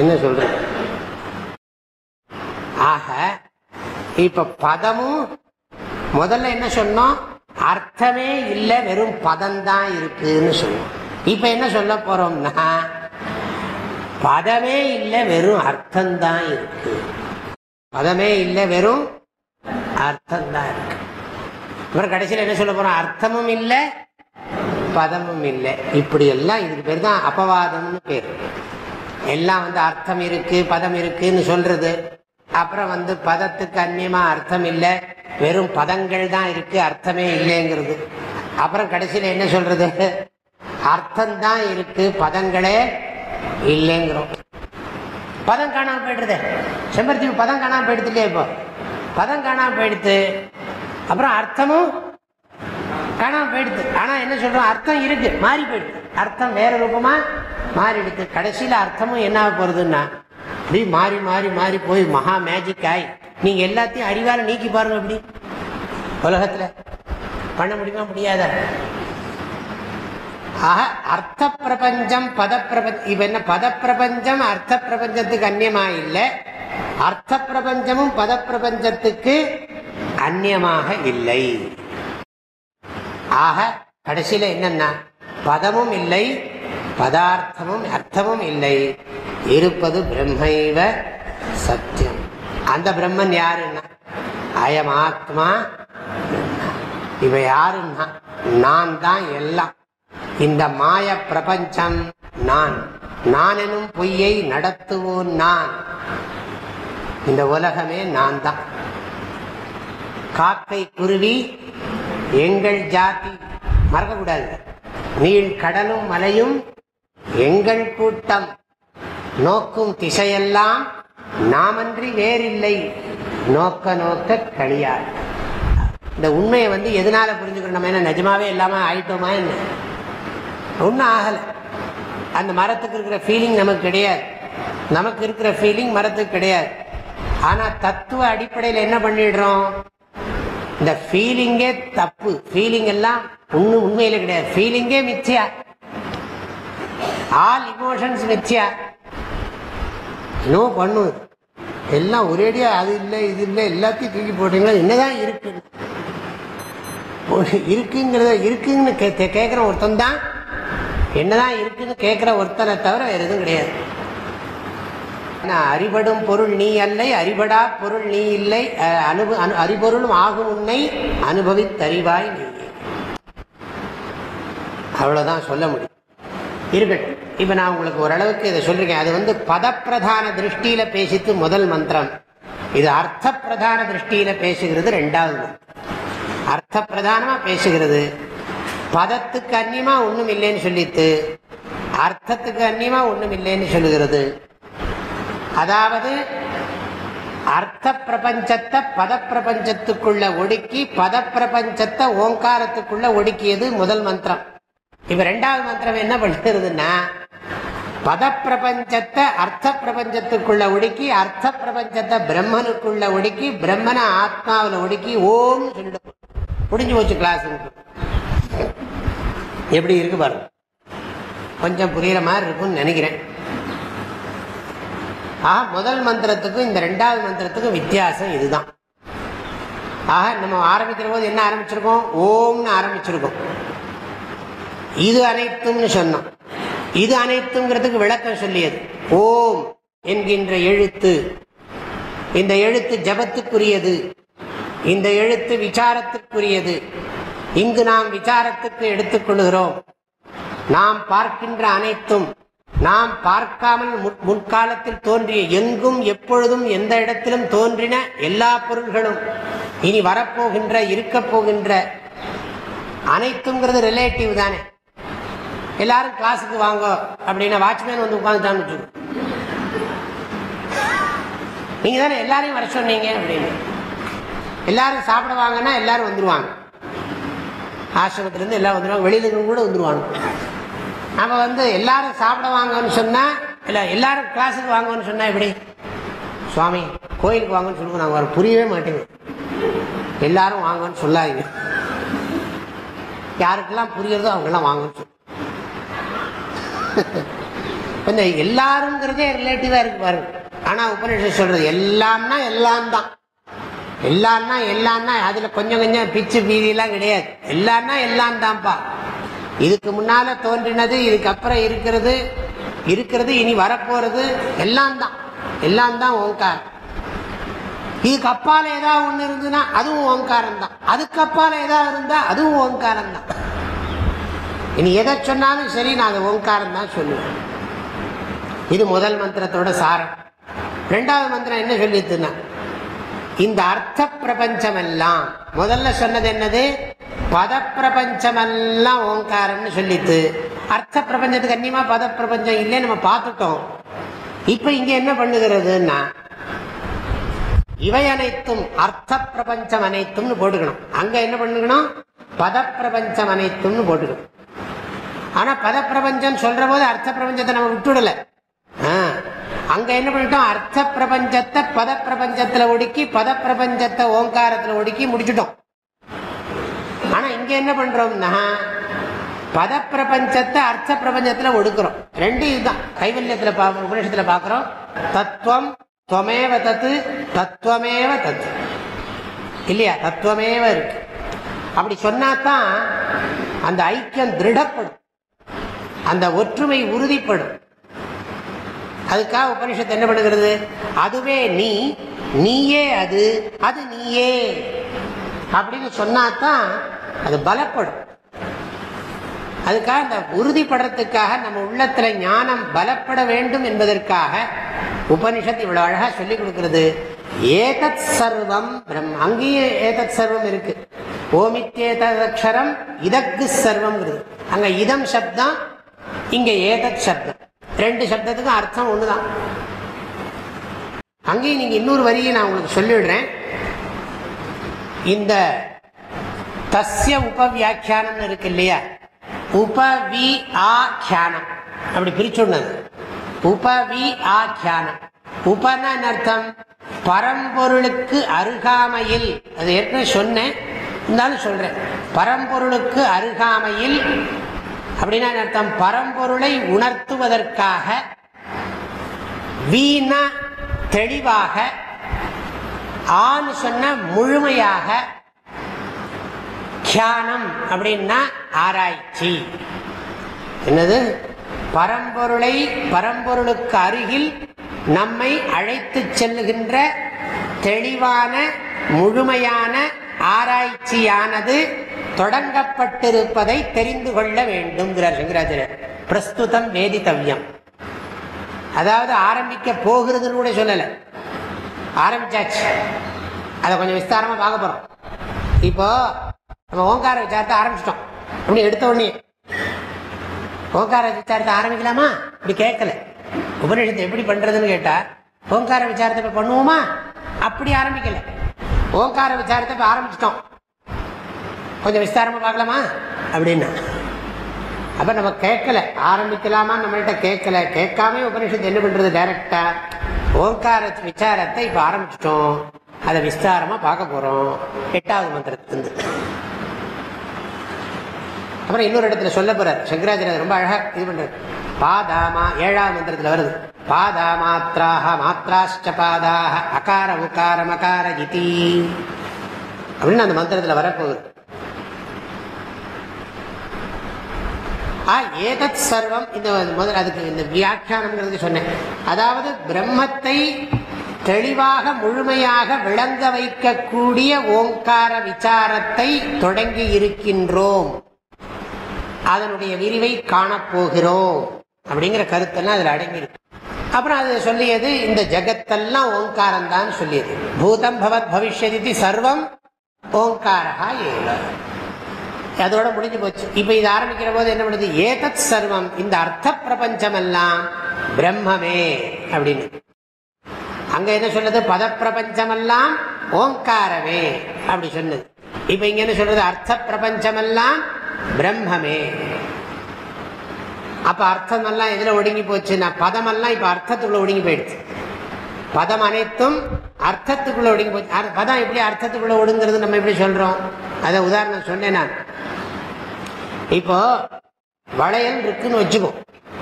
என்ன சொல்றது? ஆக இப்ப பதமும் முதல்ல என்ன சொன்னோம்? அர்த்தமே இல்லை வெறும் பதம் தான் இருக்குன்னு சொல்லுவோம். இப்ப என்ன சொல்ல போறோம்னா பதமே இல்லை வெறும் அர்த்தம்தான் இருக்கு. பதமே இல்லை வெறும் அர்த்தம்தான் இருக்கு. அப்புறம் கடைசியில் என்ன சொல்ல போறோம்? அர்த்தமும் இல்லை பதமும் இல்லை. இப்படி எல்லாம் இதுக்கு பேர் தான் அபவாதம்னு பேர். எல்லாம் வந்து அர்த்தம் இருக்கு பதம் இருக்குன்னு சொல்றது. அப்புறம் வந்து பதத்துக்கு அந்நியமா அர்த்தம் இல்லை. வெறும் பதங்கள் தான் இருக்கு அர்த்தமே இல்லைங்கிறது. அப்புறம் கடைசியில் என்ன சொல்றது? அர்த்தம் தான் இருக்கு பதங்களே இல்லைங்கிறோம். பதம் காணாம போயிடுறது. செம்பருத்தி பதம் காணாம போயிடுது இல்லையா இப்போ? பதம் காணாம போயிடுது. அப்புறம் அர்த்தமும் காணாம போயிடுது. ஆனா என்ன சொல்றோம்? அர்த்தம் இருக்கு மாறி போயிடுது. அர்த்தம் வேற ரூபமா மாறிடுது. கடைசியில அர்த்தமும் என்ன போறதுன்னா அப்படி மாறி மாறி மாறி போய் மகா மேஜிக் ஆகி நீங்க எல்லாத்தையும் அறிவால நீக்கி பாருங்க அப்படி. உலகத்துல பண்ண முடியுமா முடியாத? ஆக அர்த்த பிரபஞ்சம் பத பிரபஞ்சம் இப்ப என்ன பத பிரபஞ்சம் அர்த்த பிரபஞ்சத்துக்கு அந்நியமா இல்லை. அர்த்த பிரபஞ்சமும் பத பிரபஞ்சத்துக்கு அந்நியமாக இல்லை. ஆக கடைசியில என்னன்னா பதமும் இல்லை பதார்த்தமும் அர்த்தமும் இல்லை. இருப்பது பிரம்மைவ சத்தியம். அந்த பிரம்மன் யாருன்னா? அயம் ஆத்மா. இவ யாருன்னா? நான் தான் எல்லாம். இந்த மாய பிரபஞ்சம் நான். நான் எனும் பொய்யை நடத்துவோன் நான். இந்த உலகமே நான் தான். காக்கை குருவி எங்கள் ஜாதி. மறக்கக்கூடாது. நீள் கடலும் மலையும் எங்கள் கூட்டம். நோக்கும் திசையெல்லாம் நாமன்றி வேறில்லை. நோக்க நோக்க கழியார் இந்த உண்மையை வந்து எதனால புரிஞ்சுக்கணும் நம்ம என்ன நிஜமாவே இல்லாம ஆயிட்டோமா என்ன? ஒன்றும் ஆகலை. அந்த மரத்துக்கு இருக்கிற ஃபீலிங் நமக்கு கிடையாது. நமக்கு இருக்கிற ஃபீலிங் மரத்துக்கு கிடையாது. ஆனா தத்துவ அடிப்படையில் என்ன பண்ணிடுறோம்? இந்த ஃபீலிங்கே தப்பு. ஃபீலிங் எல்லாம் ஒன்றும் உண்மையில கிடையாது. ஃபீலிங்கே மிச்சியா ஆல் இமோஷன்ஸ் மிச்சியா நோ பண்ணுது எல்லாம் ஒரேடியாக அது இல்லை இது இல்லை எல்லாத்தையும் தூக்கி போட்டீங்கன்னா என்னதான் இருக்கு? இருக்குங்கிறத இருக்குன்னு கே- கேட்குற ஒருத்தன் தான். என்னதான் இருக்குன்னு கேட்குற ஒருத்தனை தவிர வேறு எதுவும் கிடையாது. ஆனா, அறிபடும் பொருள் நீ அல்லை அறிபடா பொருள் நீ இல்லை அனுப அனு- அறிபொருளும் ஆகும் உன்னை அனுபவித்தறிவாய் நீ அவ்வளவுதான் சொல்ல முடியும். இருக்கட்டும். இப்ப நான் உங்களுக்கு ஓரளவுக்கு இதை சொல்லிருக்கேன் அது வந்து பதப்பிரதான திருஷ்டியில பேசித்து முதல் மந்திரம். இது அர்த்த பிரதான திருஷ்டியில பேசுகிறது ரெண்டாவது அர்த்த பிரதானமா பேசுகிறது. பதத்துக்கு அந்நியமா ஒண்ணும் இல்லைன்னு சொல்லித்து அர்த்தத்துக்கு அந்நியமா ஒண்ணும் இல்லைன்னு சொல்லுகிறது. அதாவது அர்த்த பிரபஞ்சத்தை பத பிரபஞ்சத்துக்குள்ள ஒடுக்கி பத பிரபஞ்சத்தை ஓங்காரத்துக்குள்ள ஒடுக்கியது முதல் மந்திரம். இப்ப ரெண்டாவது மந்திரம் என்ன பண்ணுறதுன்னா பத பிரபஞ்சத்தை அர்த்த பிரபஞ்சத்துக்குள்ள ஒடுக்கி அர்த்த பிரபஞ்சத்தை பிரம்மனுக்குள்ள ஒடுக்கி பிரம்மனை ஆத்மாவில் ஒடுக்கி ஓம் முடிஞ்சு போச்சு கிளாஸ் எப்படி இருக்கு பாருங்க. கொஞ்சம் புரியுற மாதிரி இருக்கும்னு நினைக்கிறேன். ஆக முதல் மந்திரத்துக்கும் இந்த ரெண்டாவது மந்திரத்துக்கும் வித்தியாசம் இதுதான். ஆக நம்ம ஆரம்பிக்கிற போது என்ன ஆரம்பிச்சிருக்கோம்? ஓம்னு ஆரம்பிச்சிருக்கோம். இது அனைத்தும்னு சொன்னோம். இது அனைத்துங்கிறதுக்கு விளக்கம் சொல்லியது. ஓம் என்கின்ற எழுத்து. இந்த எழுத்து ஜபத்துக்குரியது. இந்த எழுத்து விசாரத்துக்குரியது. இங்கு நாம் விசாரத்துக்கு எடுத்துக்கொள்கிறோம் நாம் பார்க்கின்ற அனைத்தும் நாம் பார்க்காமல் முன்காலத்தில் தோன்றிய எங்கும் எப்பொழுதும் எந்த இடத்திலும் தோன்றின எல்லா பொருள்களும் இனி வரப்போகின்ற இருக்கப் போகின்ற அனைத்துங்கிறது ரிலேட்டிவ் தானே. எல்லாரும் கிளாஸுக்கு வாங்க அப்படின்னா வாட்ச்மேன் வந்து உட்காந்துட்டான்னு நீங்க தானே எல்லாரையும் வர சொன்னீங்க அப்படின்னு. எல்லாரும் சாப்பிட வாங்கன்னா எல்லாரும் வந்துருவாங்க. ஆசிரமத்திலேருந்து எல்லாம் வந்துருவாங்க வெளியில கூட வந்துருவாங்க. நம்ம வந்து எல்லாரும் சாப்பிட வாங்கன்னு சொன்னா இல்லை எல்லாரும் கிளாஸுக்கு வாங்கன்னு சொன்னா எப்படி? சுவாமி கோயிலுக்கு வாங்கன்னு சொல்லுவோம் நாங்கள் வர புரியவே மாட்டேங்குது. எல்லாரும் வாங்கன்னு சொல்லாதீங்க. யாருக்கெல்லாம் புரியுறதோ அவங்கெல்லாம் வாங்கன்னு சொல்லு இந்த எல்லாருங்கிறதே ரிலேட்டிவாக இருக்கு பாருங்க ஆனால் உபநிஷம் சொல்றது எல்லாம்னா எல்லாம் தான் எல்லாம்னா எல்லாம்னா அதில் கொஞ்சம் கொஞ்சம் பிச்சு பீதியெல்லாம் கிடையாது. எல்லாம்னா எல்லாம் தான்ப்பா இதுக்கு முன்னால் தோன்றினது இதுக்கப்புறம் இருக்கிறது இருக்கிறது இனி வரப்போகிறது எல்லாம் தான் எல்லாம் தான் ஓங்கார் இதுக்கு அப்பால ஏதாவது ஒன்று இருந்ததுன்னா அதுவும் ஓங்காரம் தான் அதுக்கு அப்பால ஏதாவது இருந்தால் அதுவும் ஓங்காரம் தான் இனி எதை சொன்னாலும் சரி நான் அதை ஓங்காரம் தான் சொல்லுவேன். இது முதல் மந்திரத்தோட சாரம். ரெண்டாவது மந்திரம் என்ன சொல்லிட்டுனா இந்த அர்த்த பிரபஞ்சம் எல்லாம் முதல்ல சொன்னது என்னது? பத பிரபஞ்சம் எல்லாம் ஓங்காரம்னு சொல்லிட்டு அர்த்த பிரபஞ்சத்துக்கு அந்நியமா பத பிரபஞ்சம் இல்லை நம்ம பார்த்துட்டோம். இப்ப இங்க என்ன பண்ணுகிறதுன்னா இவை அனைத்தும் அர்த்த பிரபஞ்சம் அனைத்தும்னு போட்டுக்கணும். அங்க என்ன பண்ணுக்கணும்? பத பிரபஞ்சம் அனைத்தும்னு போட்டுக்கணும். ஆனா பத பிரபஞ்சம் சொல்ற போது அர்த்த பிரபஞ்சத்தை நம்ம விட்டுடல. ஆ, அங்க என்ன பண்ணிட்டோம்? அர்த்த பிரபஞ்சத்தை பத பிரபஞ்சத்துல ஒடுக்கி பத பிரபஞ்சத்தை ஓங்காரத்துல ஒடுக்கி முடிச்சுட்டோம். ஆனா இங்க என்ன பண்றோம்னா பத பிரபஞ்சத்தை அர்த்த பிரபஞ்சத்துல ஒடுக்குறோம். ரெண்டு இதுதான். கைவல்யத்துல பா உபநிஷத்துல பாக்குறோம். தத்துவம் துவமேவ தத்து தத்துவமேவ தத்து. இல்லையா? தத்துவமேவ இருக்கு. அப்படி சொன்னாதான் அந்த ஐக்கியம் திருடப்படும். அந்த ஒற்றுமை உறுதிப்படும். அதுக்காக உபனிஷத்து என்ன பண்ணுகிறது? அதுவே நீ நீயே அது அது நீயே. அப்படின்னு சொன்னாதான் அது பலப்படும். அதுக்காக அந்த உறுதிப்படுறதுக்காக நம்ம உள்ளத்துல ஞானம் பலப்பட வேண்டும் என்பதற்காக உபனிஷத்து இவ்வளவு அழகா சொல்லி கொடுக்கிறது. ஏதத் சர்வம் பிரம் அங்கேயும் ஏதத் சர்வம் இருக்கு. ஓமித்தேதக்ஷரம் இதக்கு சர்வம் அங்க இதம் சப்தம் இங்க ஏதத் சப்தம். ரெண்டு சப்தத்துக்கும் அர்த்தம் ஒண்ணுதான். அங்கேயும் நீங்க இன்னொரு வரியை நான் உங்களுக்கு சொல்லிடுறேன் இந்த தஸ்ய உபவியாக்கியானம் இருக்கு இல்லையா? உபவி ஆக்கியானம் அப்படி பிரிச்சுடனது உபவி ஆக்கியானம் உபன அர்த்தம்? பரம்பொருளுக்கு அருகாமையில். அது ஏற்கனவே சொன்னேன். இருந்தாலும் சொல்றேன். பரம்பொருளுக்கு அருகாமையில் அப்படின்னா அர்த்தம்? பரம்பொருளை உணர்த்துவதற்காக வீண தெளிவாக ஆண் சொன்ன முழுமையாக தியானம் அப்படின்னா ஆராய்ச்சி. என்னது? பரம்பொருளை பரம்பொருளுக்கு அருகில் நம்மை அழைத்து செல்லுகின்ற தெளிவான முழுமையான ஆராய்ச்சியானது தொடங்கப்பட்டிருப்பதை தெரிந்து கொள்ள வேண்டும்ங்கிறார் சங்கராச்சாரியர். பிரஸ்துதம் வேதித்தவ்யம் அதாவது ஆரம்பிக்க போகிறதுன்னு கூட சொல்லலை. ஆரம்பிச்சாச்சு. அதை கொஞ்சம் விஸ்தாரமா பார்க்க போறோம். இப்போ நம்ம ஓங்கார விசாரத்தை ஆரம்பிச்சிட்டோம். அப்படி எடுத்த உடனே ஓங்கார விசாரத்தை ஆரம்பிக்கலாமா? இப்படி கேட்கல. உபநிஷத்தை எப்படி பண்றதுன்னு கேட்டா ஓங்கார விசாரத்தை பண்ணுவோமா? அப்படி ஆரம்பிக்கல. ஓங்கார விசாரத்தை இப்போ ஆரம்பிச்சிட்டோம். கொஞ்சம் விஸ்தாரமா பார்க்கலாமா? அப்படின்னா. அப்ப நம்ம கேட்கல. ஆரம்பிக்கலாமா? நம்மள்கிட்ட கேட்கல. கேட்காம உபனிஷத்து என்ன பண்றது? டைரக்டா ஓங்கார விசாரத்தை இப்ப ஆரம்பிச்சிட்டோம். அதை விஸ்தாரமா பார்க்க போறோம். எட்டாவது மந்திரத்துலேருந்து. அப்புறம் இன்னொரு இடத்துல சொல்ல போறார். சங்கராச்சாரியர் ரொம்ப அழகா இது பண்றாரு. பாதாமா ஏழாவது மந்திரத்துல வருது. பாதா மாத்திராக மாத்திராஷ்ட பாதாக அகார உக்கார மகார இதி. அப்படின்னு அந்த மந்திரத்துல வரப்போகுது. ஏதத் சர்வம் இந்த முதல் அதுக்கு இந்த வியாக்கியானம்ங்கிறது சொன்னேன். அதாவது பிரம்மத்தை தெளிவாக முழுமையாக விளங்க வைக்கக்கூடிய ஓங்கார விசாரத்தை தொடங்கி இருக்கின்றோம். அதனுடைய விரிவை காணப்போகிறோம் அப்படிங்கிற கருத்தெல்லாம் அதில் அடங்கியிருக்கு. அப்புறம் அது சொல்லியது இந்த ஜகத்தெல்லாம் ஓங்காரம் தான் சொல்லியது. பூதம் பவத் பவிஷ்யதி சர்வம் ஓங்காரா ஏவ. அதோட முடிஞ்சு போச்சு. இப்ப இது ஆரம்பிக்கிற போது என்ன பண்ணுது? ஏதத் சர்வம் இந்த அர்த்த பிரபஞ்சம் எல்லாம் பிரம்மமே அப்படின்னு. அங்க என்ன சொல்றது பத பிரபஞ்சம் எல்லாம் ஓங்காரமே அப்படி சொன்னது இப்ப இங்க என்ன சொல்றது அர்த்த பிரபஞ்சம் எல்லாம் பிரம்மமே. அப்ப அர்த்தம் எல்லாம் எதுல ஒடுங்கி போச்சுன்னா பதமெல்லாம் இப்ப அர்த்தத்துக்குள்ள ஒடுங்கி போயிடுச்சு. பதம் அனைத்தும் அர்த்தத்துக்குள்ள ஒடுங்கி போச்சு. பதம் எப்படி அர்த்தத்துக்குள்ள ஒடுங்கிறது நம்ம எப்படி சொல்றோம்? அதை உதாரணம் சொன்னேன் நான். இப்போ வளையல் இருக்குன்னு வச்சுக்கோ.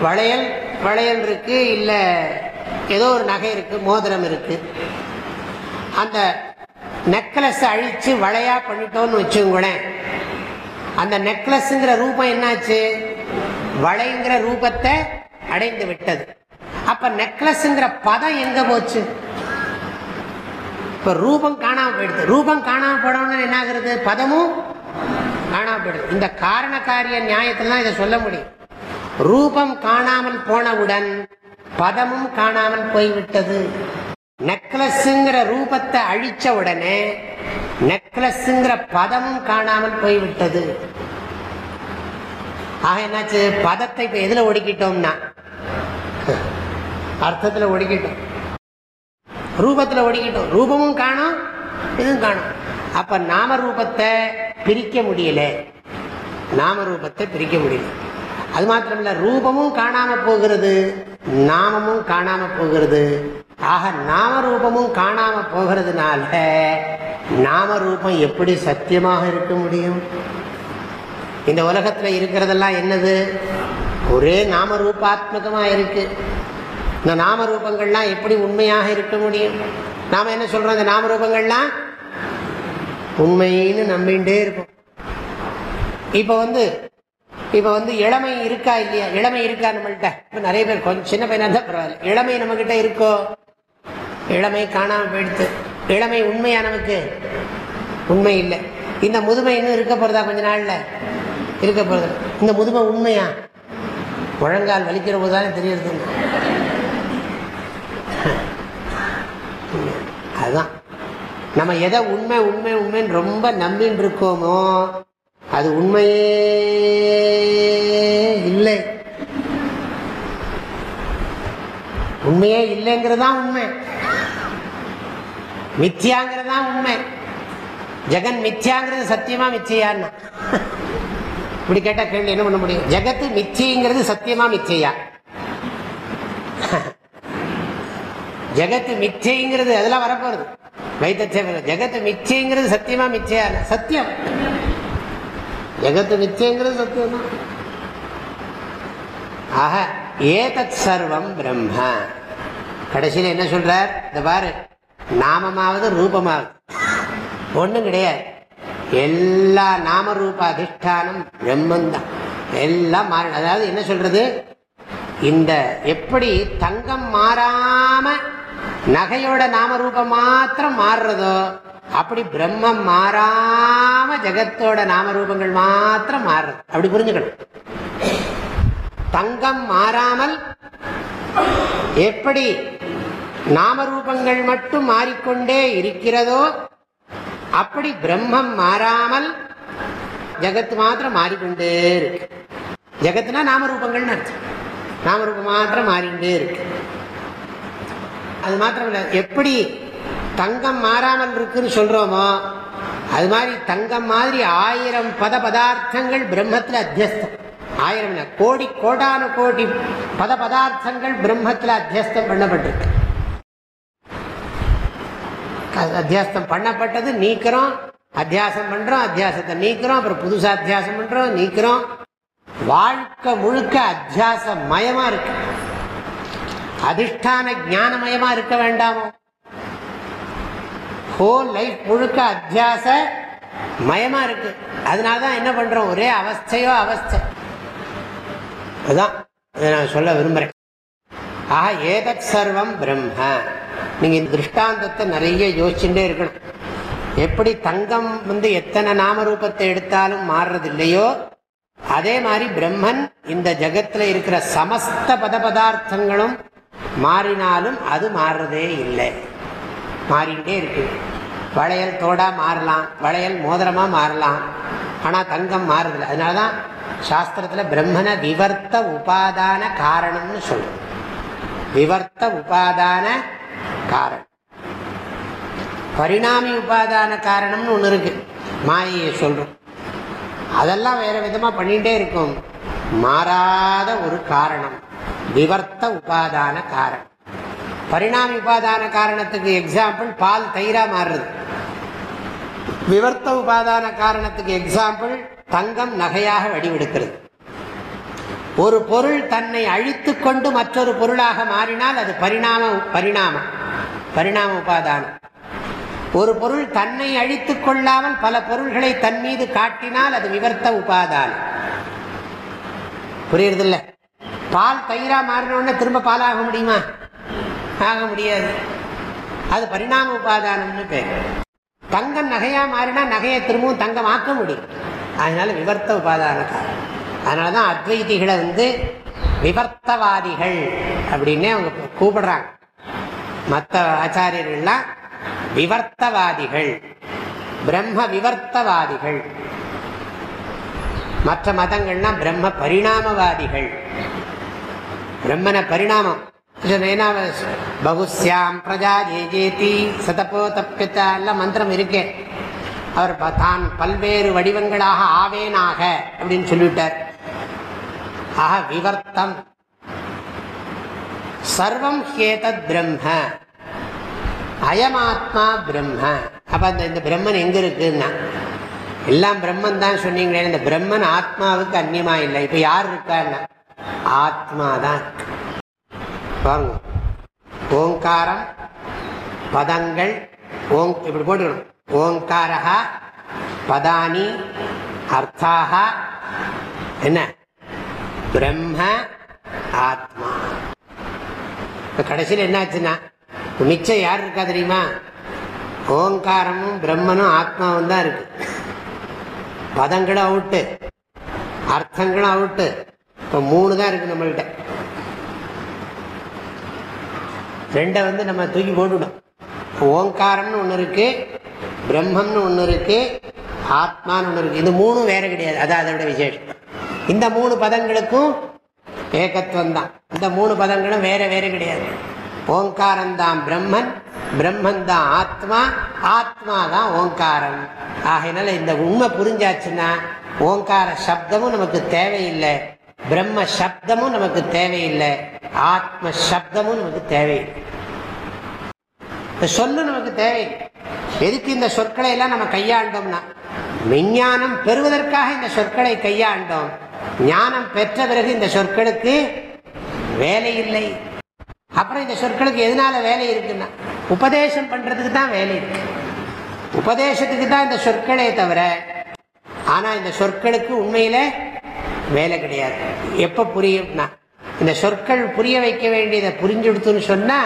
வளையல் வளையல் இருக்கு இல்லை ஏதோ ஒரு நகை இருக்கு மோதிரம் இருக்கு. அந்த நெக்லஸ் அழிச்சு வளையா பண்ணிட்டோம்னு வச்சுங்களேன் அந்த நெக்லஸ்ங்கிற ரூபம் என்னாச்சு? வளைங்கிற ரூபத்தை அடைந்து விட்டது. அப்ப நெக்லஸ்ங்கிற பதம் எங்க போச்சு? இப்ப ரூபம் காணாம போயிடுது. ரூபம் காணாம போடணும்னு என்ன ஆகுறது? பதமும் காணாம போயிடுது. இந்த காரண காரிய நியாயத்தில் இதை சொல்ல முடியும். ரூபம் காணாமல் போனவுடன் பதமும் காணாமல் போய்விட்டது. நெக்லஸ்ங்கிற ரூபத்தை அழிச்ச உடனே நெக்லஸ்ங்கிற பதமும் காணாமல் போய்விட்டது. ஆக என்னாச்சு? பதத்தை இப்ப எதுல ஒடுக்கிட்டோம்னா? அர்த்தத்தில் ஒடுக்கிட்டோம். ரூபத்தில் ஒடுக்கிட்டோம். ரூபமும் காணும் இதுவும் காணும். அப்ப நாம ரூபத்தை பிரிக்க முடியல. நாம ரூபத்தை பிரிக்க முடியல. அது மாத்திரமில்ல ரூபமும் காணாம போகிறது நாமமும் காணாம போகிறது. ஆக நாம ரூபமும் காணாம போகிறதுனால நாம ரூபம் எப்படி சத்தியமாக இருக்க முடியும்? இந்த உலகத்துல இருக்கிறதெல்லாம் என்னது? ஒரே நாம ரூபாத்மகமா இருக்கு. இந்த நாமரூபங்கள்லாம் எப்படி உண்மையாக இருக்க முடியும்? நாம் என்ன சொல்கிறோம் இந்த நாமரூபங்கள்லாம் உண்மைன்னு நம்பிகிட்டே இருக்கும் இப்போ வந்து இப்போ வந்து இளமை இருக்கா இல்லையா? இளமை இருக்கா நம்மள்கிட்ட இப்போ நிறைய பேர் கொஞ்சம் சின்ன பையனாக தான் பரவாயில்ல. இளமை நம்மக்கிட்ட இருக்கோ? இளமை காணாமல் போயிடுத்து. இளமை உண்மையா நமக்கு உண்மை இல்லை. இந்த முதுமை இன்னும் இருக்க போகிறதா கொஞ்ச நாளில்? இருக்க போகிறது இந்த முதுமை உண்மையா? முழங்கால் வலிக்கிற போது தானே தெரியறது அதுதான் நம்ம எதை உண்மை உண்மை உண்மைன்னு ரொம்ப நம்பின்னு இருக்கோமோ அது உண்மையே இல்லை. உண்மையே இல்லைங்கிறது தான் உண்மை. மித்தியாங்கிறதா தான் உண்மை. ஜெகன் மித்தியாங்கிறது சத்தியமா மிச்சையான்னா இப்படி கேட்டா கேள்வி என்ன பண்ண முடியும்? ஜெகத்து மிச்சைங்கிறது சத்தியமா மிச்சையா ஜெகத்து மிச்சைங்கிறது அதெல்லாம் வரப்போறது. வைத்திய ஜெகத்து மிச்சைங்கிறது சத்தியமா மிச்சையா சத்தியம். ஜெகத்து மிச்சைங்கிறது சத்தியம்? தான் ஆக ஏதத் சர்வம் பிரம்ம. கடைசியில் என்ன சொல்றார்? இந்த பாரு நாமமாவது ரூபமாவது. ஒன்றும் கிடையாது. எல்லா நாம ரூப அதிஷ்டானம் பிரம்மந்தான். எல்லாம் மாறி அதாவது என்ன சொல்றது? இந்த எப்படி தங்கம் மாறாம நகையோட நாமரூபம் மாத்திரம் மாறுறதோ அப்படி பிரம்மம் மாறாம ஜெகத்தோட நாமரூபங்கள் மாத்திரம் மாறுறது. அப்படி புரிஞ்சுக்கணும். தங்கம் மாறாமல் எப்படி நாமரூபங்கள் மட்டும் மாறிக்கொண்டே இருக்கிறதோ அப்படி பிரம்மம் மாறாமல் ஜெகத்து மாத்திரம் மாறிக்கொண்டே இருக்கு. ஜெகத்துனா நாமரூபங்கள்னு அர்த்தம். நாமரூபம் மாத்திரம் மாறிக்கிட்டே இருக்கு. அது மாத்திரம் இல்லை எப்படி தங்கம் மாறாமல் இருக்குன்னு சொல்றோமோ அது மாதிரி தங்கம் மாதிரி ஆயிரம் பத பதார்த்தங்கள் பிரம்மத்தில் அத்தியஸ்தம். ஆயிரம் கோடி கோடான கோடி பத பதார்த்தங்கள் பிரம்மத்தில் அத்தியஸ்தம் பண்ணப்பட்டிருக்கு. அது அத்தியாசம் பண்ணப்பட்டது நீக்கிறோம் அத்தியாசம் பண்றோம் அத்தியாசத்தை நீக்கிறோம் அப்புறம் புதுசா அத்தியாசம் பண்றோம் நீக்கிறோம். வாழ்க்கை முழுக்க அத்தியாச மயமா இருக்கு. அதிஷ்டான ஞானமயமா இருக்க வேண்டாமோ? ஹோல் லைஃப் முழுக்க அத்தியாச மயமா இருக்கு. அதனாலதான் என்ன பண்றோம்? ஒரே அவஸ்தையோ அவஸ்தை. அதுதான் இதை நான் சொல்ல விரும்புறேன். ஆக ஏதத் சர்வம் பிரம்ம. நீங்க இந்த திருஷ்டாந்தத்தை நிறைய யோசிச்சுட்டே இருக்கணும். எப்படி தங்கம் வந்து எத்தனை நாமரூபத்தை எடுத்தாலும் மாறுறது இல்லையோ அதே மாதிரி பிரம்மன் இந்த ஜகத்துல இருக்கிற சமஸ்த பத பதார்த்தங்களும் மாறினாலும் அது மாறுறதே இல்லை. மாறிக்கிட்டே இருக்கு. வளையல் தோடா மாறலாம் வளையல் மோதிரமா மாறலாம். ஆனா தங்கம் மாறுதில்லை அதனாலதான் சாஸ்திரத்துல பிரம்மனை விவர்த்த உபாதான காரணம்னு சொல்றோம். விவர்த்த உபாதான காரணம். பரிணாமி உபாதான காரணம்னு ஒன்று இருக்கு. மாயையை சொல்றோம். அதெல்லாம் வேற விதமா பண்ணிட்டே இருக்கும். மாறாத ஒரு காரணம். விவர்த்த உபாதான காரணம். பரிணாமி உபாதான காரணத்துக்கு எக்ஸாம்பிள் பால் தயிரா மாறுறது. விவர்த்த உபாதான காரணத்துக்கு எக்ஸாம்பிள் தங்கம் நகையாக வடிவெடுக்கிறது. ஒரு பொருள் தன்னை அழித்து கொண்டு மற்றொரு பொருளாக மாறினால் அது பரிணாம பரிணாமம். பரிணாம உபாதானம். ஒரு பொருள் தன்னை அழித்துக் கொள்ளாமல் பல பொருள்களை தன் மீது காட்டினால் அது விவர்த்த உபாதானம் புரியுறதில்ல? பால் தயிரா மாறினோடனே திரும்ப பால் ஆக முடியுமா? ஆக முடியாது. அது பரிணாம உபாதானம்னு பேர். தங்கம் நகையா மாறினா நகையை திரும்பவும் தங்கம் ஆக்க முடியும். அதனால விவர்த்த உபாதான அதனாலதான் அத்வைதிகளை வந்து விவர்த்தவாதிகள் அப்படின்னே அவங்க கூப்பிடுறாங்க. மற்ற ஆச்சாரியர்கள்லாம் விவர்த்தவாதிகள் பிரம்ம விவர்த்தவாதிகள். மற்ற மதங்கள்னா பிரம்ம பரிணாமவாதிகள். பிரம்மன பரிணாமம். பகுஸ்யாம் பிரஜா ஜேஜேதி சதப்போ தப்பித்தா எல்லாம் மந்திரம் இருக்கே. அவர் தான் பல்வேறு வடிவங்களாக ஆவேனாக அப்படின்னு சொல்லிவிட்டார். ஆக விவர்த்தம். சர்வம் ஹேதத் பிரம்ம. அயமாத்மா பிரம்ம. அப்ப அந்த இந்த பிரம்மன் எங்க இருக்குன்னா எல்லாம் பிரம்மன் தான் சொன்னீங்களே இந்த பிரம்மன் ஆத்மாவுக்கு அந்நியமா இல்லை. இப்ப யார் இருக்கான்னா? ஆத்மா தான் இருக்கு. ஓங்காரம் பதங்கள் ஓங் இப்படி போட்டுக்கணும். ஓங்காரா பதானி அர்த்தாக என்ன? பிரம்ம ஆத்மா. இப்போ கடைசியில் என்னாச்சுன்னா மிச்சம் யார் இருக்கா தெரியுமா? ஓங்காரமும் பிரம்மனும் ஆத்மாவும் தான் இருக்கு. பதங்களும் அவுட்டு அர்த்தங்களும் அவுட்டு இப்போ மூணு தான் இருக்கு நம்மள்கிட்ட ரெண்டை வந்து நம்ம தூக்கி போட்டுவிடும் ஓங்காரம்னு ஒன்று இருக்கு பிரம்மம்னு ஒன்று இருக்கு ஆத்மான்னு ஒன்று இருக்கு. இது மூணும் வேற கிடையாது. அதான் அதோட விசேஷம். இந்த மூணு பதங்களுக்கும் ஏகத்துவம் தான். இந்த மூணு பதங்களும் வேற வேற கிடையாது. ஓங்காரம்தான் பிரம்மன் பிரம்மன் தான் ஆத்மா ஆத்மா தான் ஓங்காரம். ஆகையினால இந்த உண்மை புரிஞ்சாச்சுன்னா ஓங்கார சப்தமும் நமக்கு தேவையில்லை பிரம்ம சப்தமும் நமக்கு தேவையில்லை ஆத்ம சப்தமும் நமக்கு தேவையில்லை. சொல்லு நமக்கு தேவை எதுக்கு இந்த சொற்களை எல்லாம் நம்ம கையாண்டோம்னா விஞ்ஞானம் பெறுவதற்காக இந்த சொற்களை கையாண்டோம். ஞானம் பெற்ற பிறகு இந்த சொற்களுக்கு வேலை இல்லை அப்புறம் இந்த சொற்களுக்கு எதனால வேலை இருக்குன்னா உபதேசம் பண்றதுக்கு தான் வேலை இருக்கு. உபதேசத்துக்கு தான் இந்த சொற்களே தவிர ஆனா இந்த சொற்களுக்கு உண்மையில வேலை கிடையாது. எப்ப புரியும்னா இந்த சொற்கள் புரிய வைக்க வேண்டியதை புரிஞ்சுடுத்துன்னு சொன்னா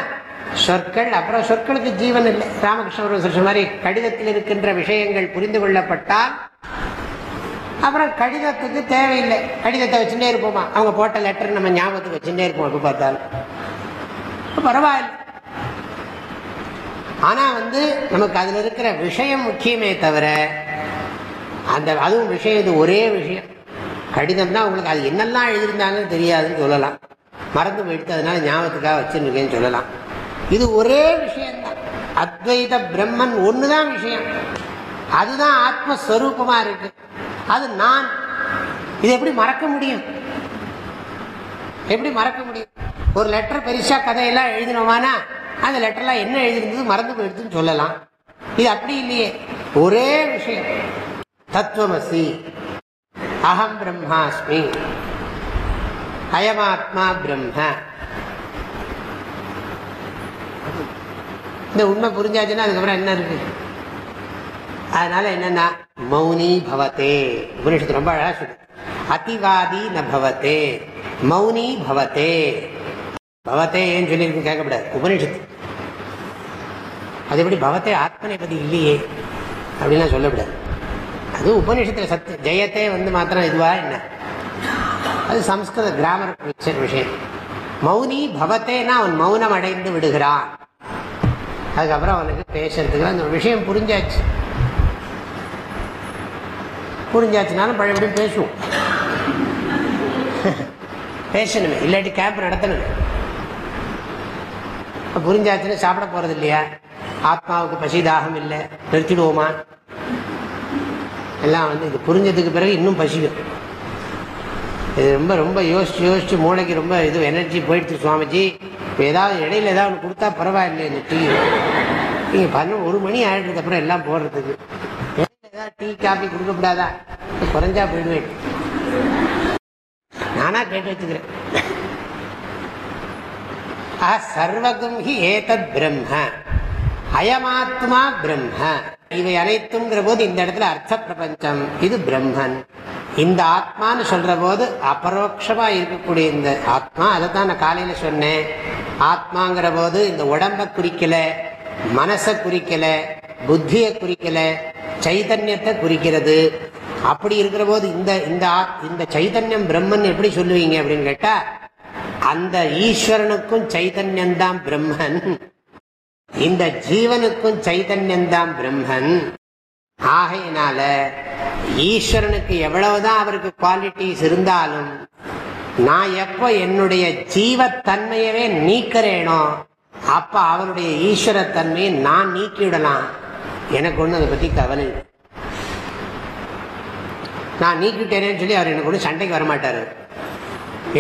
சொற்கள் அப்புறம் சொற்களுக்கு ஜீவன் இல்லை. ராமகிருஷ்ண சொல்ற மாதிரி கடிதத்தில் இருக்கின்ற விஷயங்கள் புரிந்து கொள்ளப்பட்டால் அப்புறம் கடிதத்துக்கு தேவையில்லை. கடிதத்தை வச்சுட்டே இருப்போமா? அவங்க போட்ட லெட்டர் நம்ம ஞாபகத்துக்கு வச்சுட்டே இருப்போம் எப்போ பார்த்தாலும்? பரவாயில்ல. ஆனா வந்து நமக்கு அதுல இருக்கிற விஷயம் முக்கியமே தவிர அந்த அதுவும் விஷயம் இது ஒரே விஷயம். கடிதம்னா உங்களுக்கு அது என்னெல்லாம் எழுதியிருந்தாங்கன்னு தெரியாதுன்னு சொல்லலாம். மறந்து போயிடுத்து அதனால ஞாபகத்துக்காக வச்சுருக்கேன்னு சொல்லலாம். இது ஒரே விஷயம்தான். அத்வைத பிரம்மன் ஒண்ணுதான் விஷயம். அதுதான் ஆத்மஸ்வரூபமா இருக்கு. அது நான். இது எப்படி மறக்க முடியும்? எப்படி மறக்க முடியும்? ஒரு லெட்டர் பெருசாக கதையெல்லாம் எழுதினோமானா அந்த லெட்டர்லாம் என்ன எழுதிருந்தது மறந்து போயிடுதுன்னு சொல்லலாம். இது அப்படி இல்லையே. ஒரே விஷயம். தத்துவமசி. அகம் பிரம்மாஸ்மி. அயமாத்மா பிரம்ம. இந்த உண்மை புரிஞ்சாச்சுன்னா அதுக்கப்புறம் என்ன இருக்கு? அதனால என்னன்னா மௌனி பவத்தே. உபனிஷத்து ரொம்ப அழகா சொல்லு அதிவாதி ந பவத்தே மௌனி பவத்தே. பவத்தே ஏன்னு சொல்லி கேட்கக்கூடாது உபனிஷத்து அது எப்படி பவத்தே ஆத்மனை இல்லையே? அப்படின்லாம் சொல்லக்கூடாது அது உபனிஷத்துல சத்து. ஜெயத்தே வந்து மாத்திரம் இதுவா என்ன? அது சம்ஸ்கிருத கிராமர் விஷயம். மௌனி பவத்தேனா அவன் மௌனம் அடைந்து விடுகிறான். அதுக்கப்புறம் அவனுக்கு பேசுறதுக்கு அந்த விஷயம் புரிஞ்சாச்சு. புரிஞ்சாச்சுனாலும் பழையபடியும் பேசுவோம். பேசணுமே இல்லாட்டி கேம்ப் நடத்தணுமே. புரிஞ்சாச்சுன்னு சாப்பிட போறது இல்லையா ஆத்மாவுக்கு பசி தாகம் இல்லை நிறுத்திடுவோமா? எல்லாம் வந்து இது புரிஞ்சதுக்கு பிறகு இன்னும் பசிக்கும். இது ரொம்ப ரொம்ப யோசிச்சு யோசிச்சு மூளைக்கு ரொம்ப இது எனர்ஜி போயிடுச்சு சுவாமிஜி. இப்போ ஏதாவது இடையில ஏதாவது ஒன்று கொடுத்தா பரவாயில்லை இந்த டீ. நீங்கள் பண்ண ஒரு மணி ஆகிடுறது அப்புறம் எல்லாம் போடுறதுக்கு. இடையில ஏதாவது டீ காஃபி கொடுக்கக்கூடாதா குறைஞ்சா போயிடுவேன். நானா கேட்டு வச்சுக்கிறேன். ஆ சர்வகம் ஹி ஏதத் பிரம்ம. அயமாத்மா பிரம்ம. இவை அனைத்துங்கிற போது இந்த இடத்துல அர்த்த பிரபஞ்சம். இது பிரம்மன். இந்த ஆத்மான்னு சொல்ற போது அபரோக்ஷமா இருக்கக்கூடிய இந்த ஆத்மா அதை தான் நான் காலையில சொன்னேன். ஆத்மாங்கிற போது இந்த உடம்ப குறிக்கல மனசை குறிக்கல புத்தியை குறிக்கல சைதன்யத்தை குறிக்கிறது. அப்படி இருக்கிற போது இந்த இந்த ஆத்- இந்த சைதன்யம் பிரம்மன் எப்படி சொல்லுவீங்க அப்படின்னு கேட்டா அந்த ஈஸ்வரனுக்கும் சைதன்யம் தான் பிரம்மன். இந்த ஜீவனுக்கும் சைதன்யம் தான் பிரம்மன். ஆகையினால ஈஸ்வரனுக்கு எவ்வளவுதான் அவருக்கு குவாலிட்டிஸ் இருந்தாலும் நான் எப்போ என்னுடைய ஜீவத்தன்மையவே நீக்கிறேனோ அப்ப அவருடைய ஈஸ்வரத்தன்மையை நான் நீக்கிவிடலாம். எனக்கு ஒன்றும் அதை பற்றி கவலை இல்லை. நான் நீக்கிட்டேனேன்னு சொல்லி அவர் எனக்கு ஒன்றும் சண்டைக்கு வரமாட்டார்.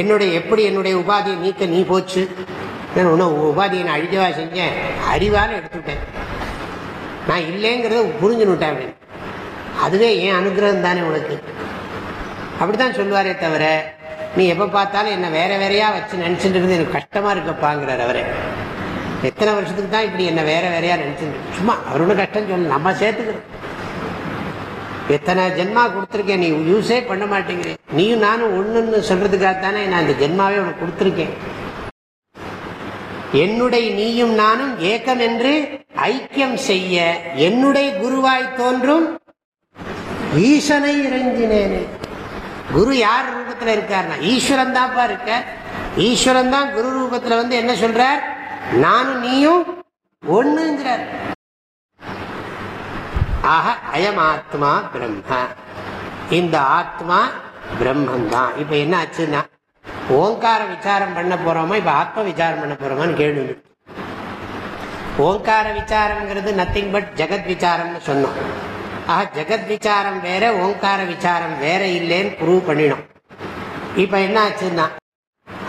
என்னுடைய எப்படி என்னுடைய உபாதியை நீக்க நீ போச்சு? நான் ஒன்றும் உபாதியை நான் அழிக்கவா செஞ்சேன்? அறிவால் எடுத்துட்டேன் நான் இல்லைங்கிறத புரிஞ்சுன்னுட்டேன் அப்படின்னு அதுவே ஏன் அனுகிரகம் தானே உனக்கு. அப்படித்தான் சொல்லுவாரே தவிர நீ எப்போ பார்த்தாலும் என்னை வேற வேறையா வச்சு நினச்சிட்டு இருந்து எனக்கு கஷ்டமாக இருக்கப்பாங்கிறார் அவரை. எத்தனை வருஷத்துக்கு தான் இப்படி என்ன வேற வேறையா நினைச்சிருக்கேன் சும்மா அவரோட கஷ்டம் சொல்லு நம்ம சேர்த்துக்கிறோம். எத்தனை ஜென்மா கொடுத்துருக்கேன் நீ யூஸே பண்ண மாட்டேங்கிறேன் நீயும் நானும் ஒண்ணுன்னு சொல்றதுக்காக தானே நான் இந்த ஜென்மாவே உனக்கு கொடுத்துருக்கேன். என்னுடைய நீயும் நானும் ஏக்கம் என்று ஐக்கியம் செய்ய என்னுடைய குருவாய் தோன்றும் ஈசனை இறைஞ்சினேனே. குரு யார் ரூபத்தில் இருக்காருன்னா ஈஸ்வரன் தான்ப்பா இருக்க. ஈஸ்வரன் தான் குரு ரூபத்தில் வந்து என்ன சொல்றார்? நானும் நீயும் ஒண்ணுங்கிறார். ஆக அயம் ஆத்மா பிரம்ம. இந்த ஆத்மா பிரம்மந்தான். இப்ப என்ன ஆச்சுன்னா ஓங்கார விசாரம் பண்ண போறோமா இப்ப ஆத்ம விசாரம் பண்ண போறோமான்னு கேள்வி ஓங்கார விசாரம்ங்கிறது நத்திங் பட் ஜெகத் விசாரம்னு சொன்னோம். ஆக ஜெகத் விசாரம் வேற ஓங்கார விசாரம் வேற இல்லைன்னு ப்ரூவ் பண்ணினோம். இப்ப என்ன ஆச்சுன்னா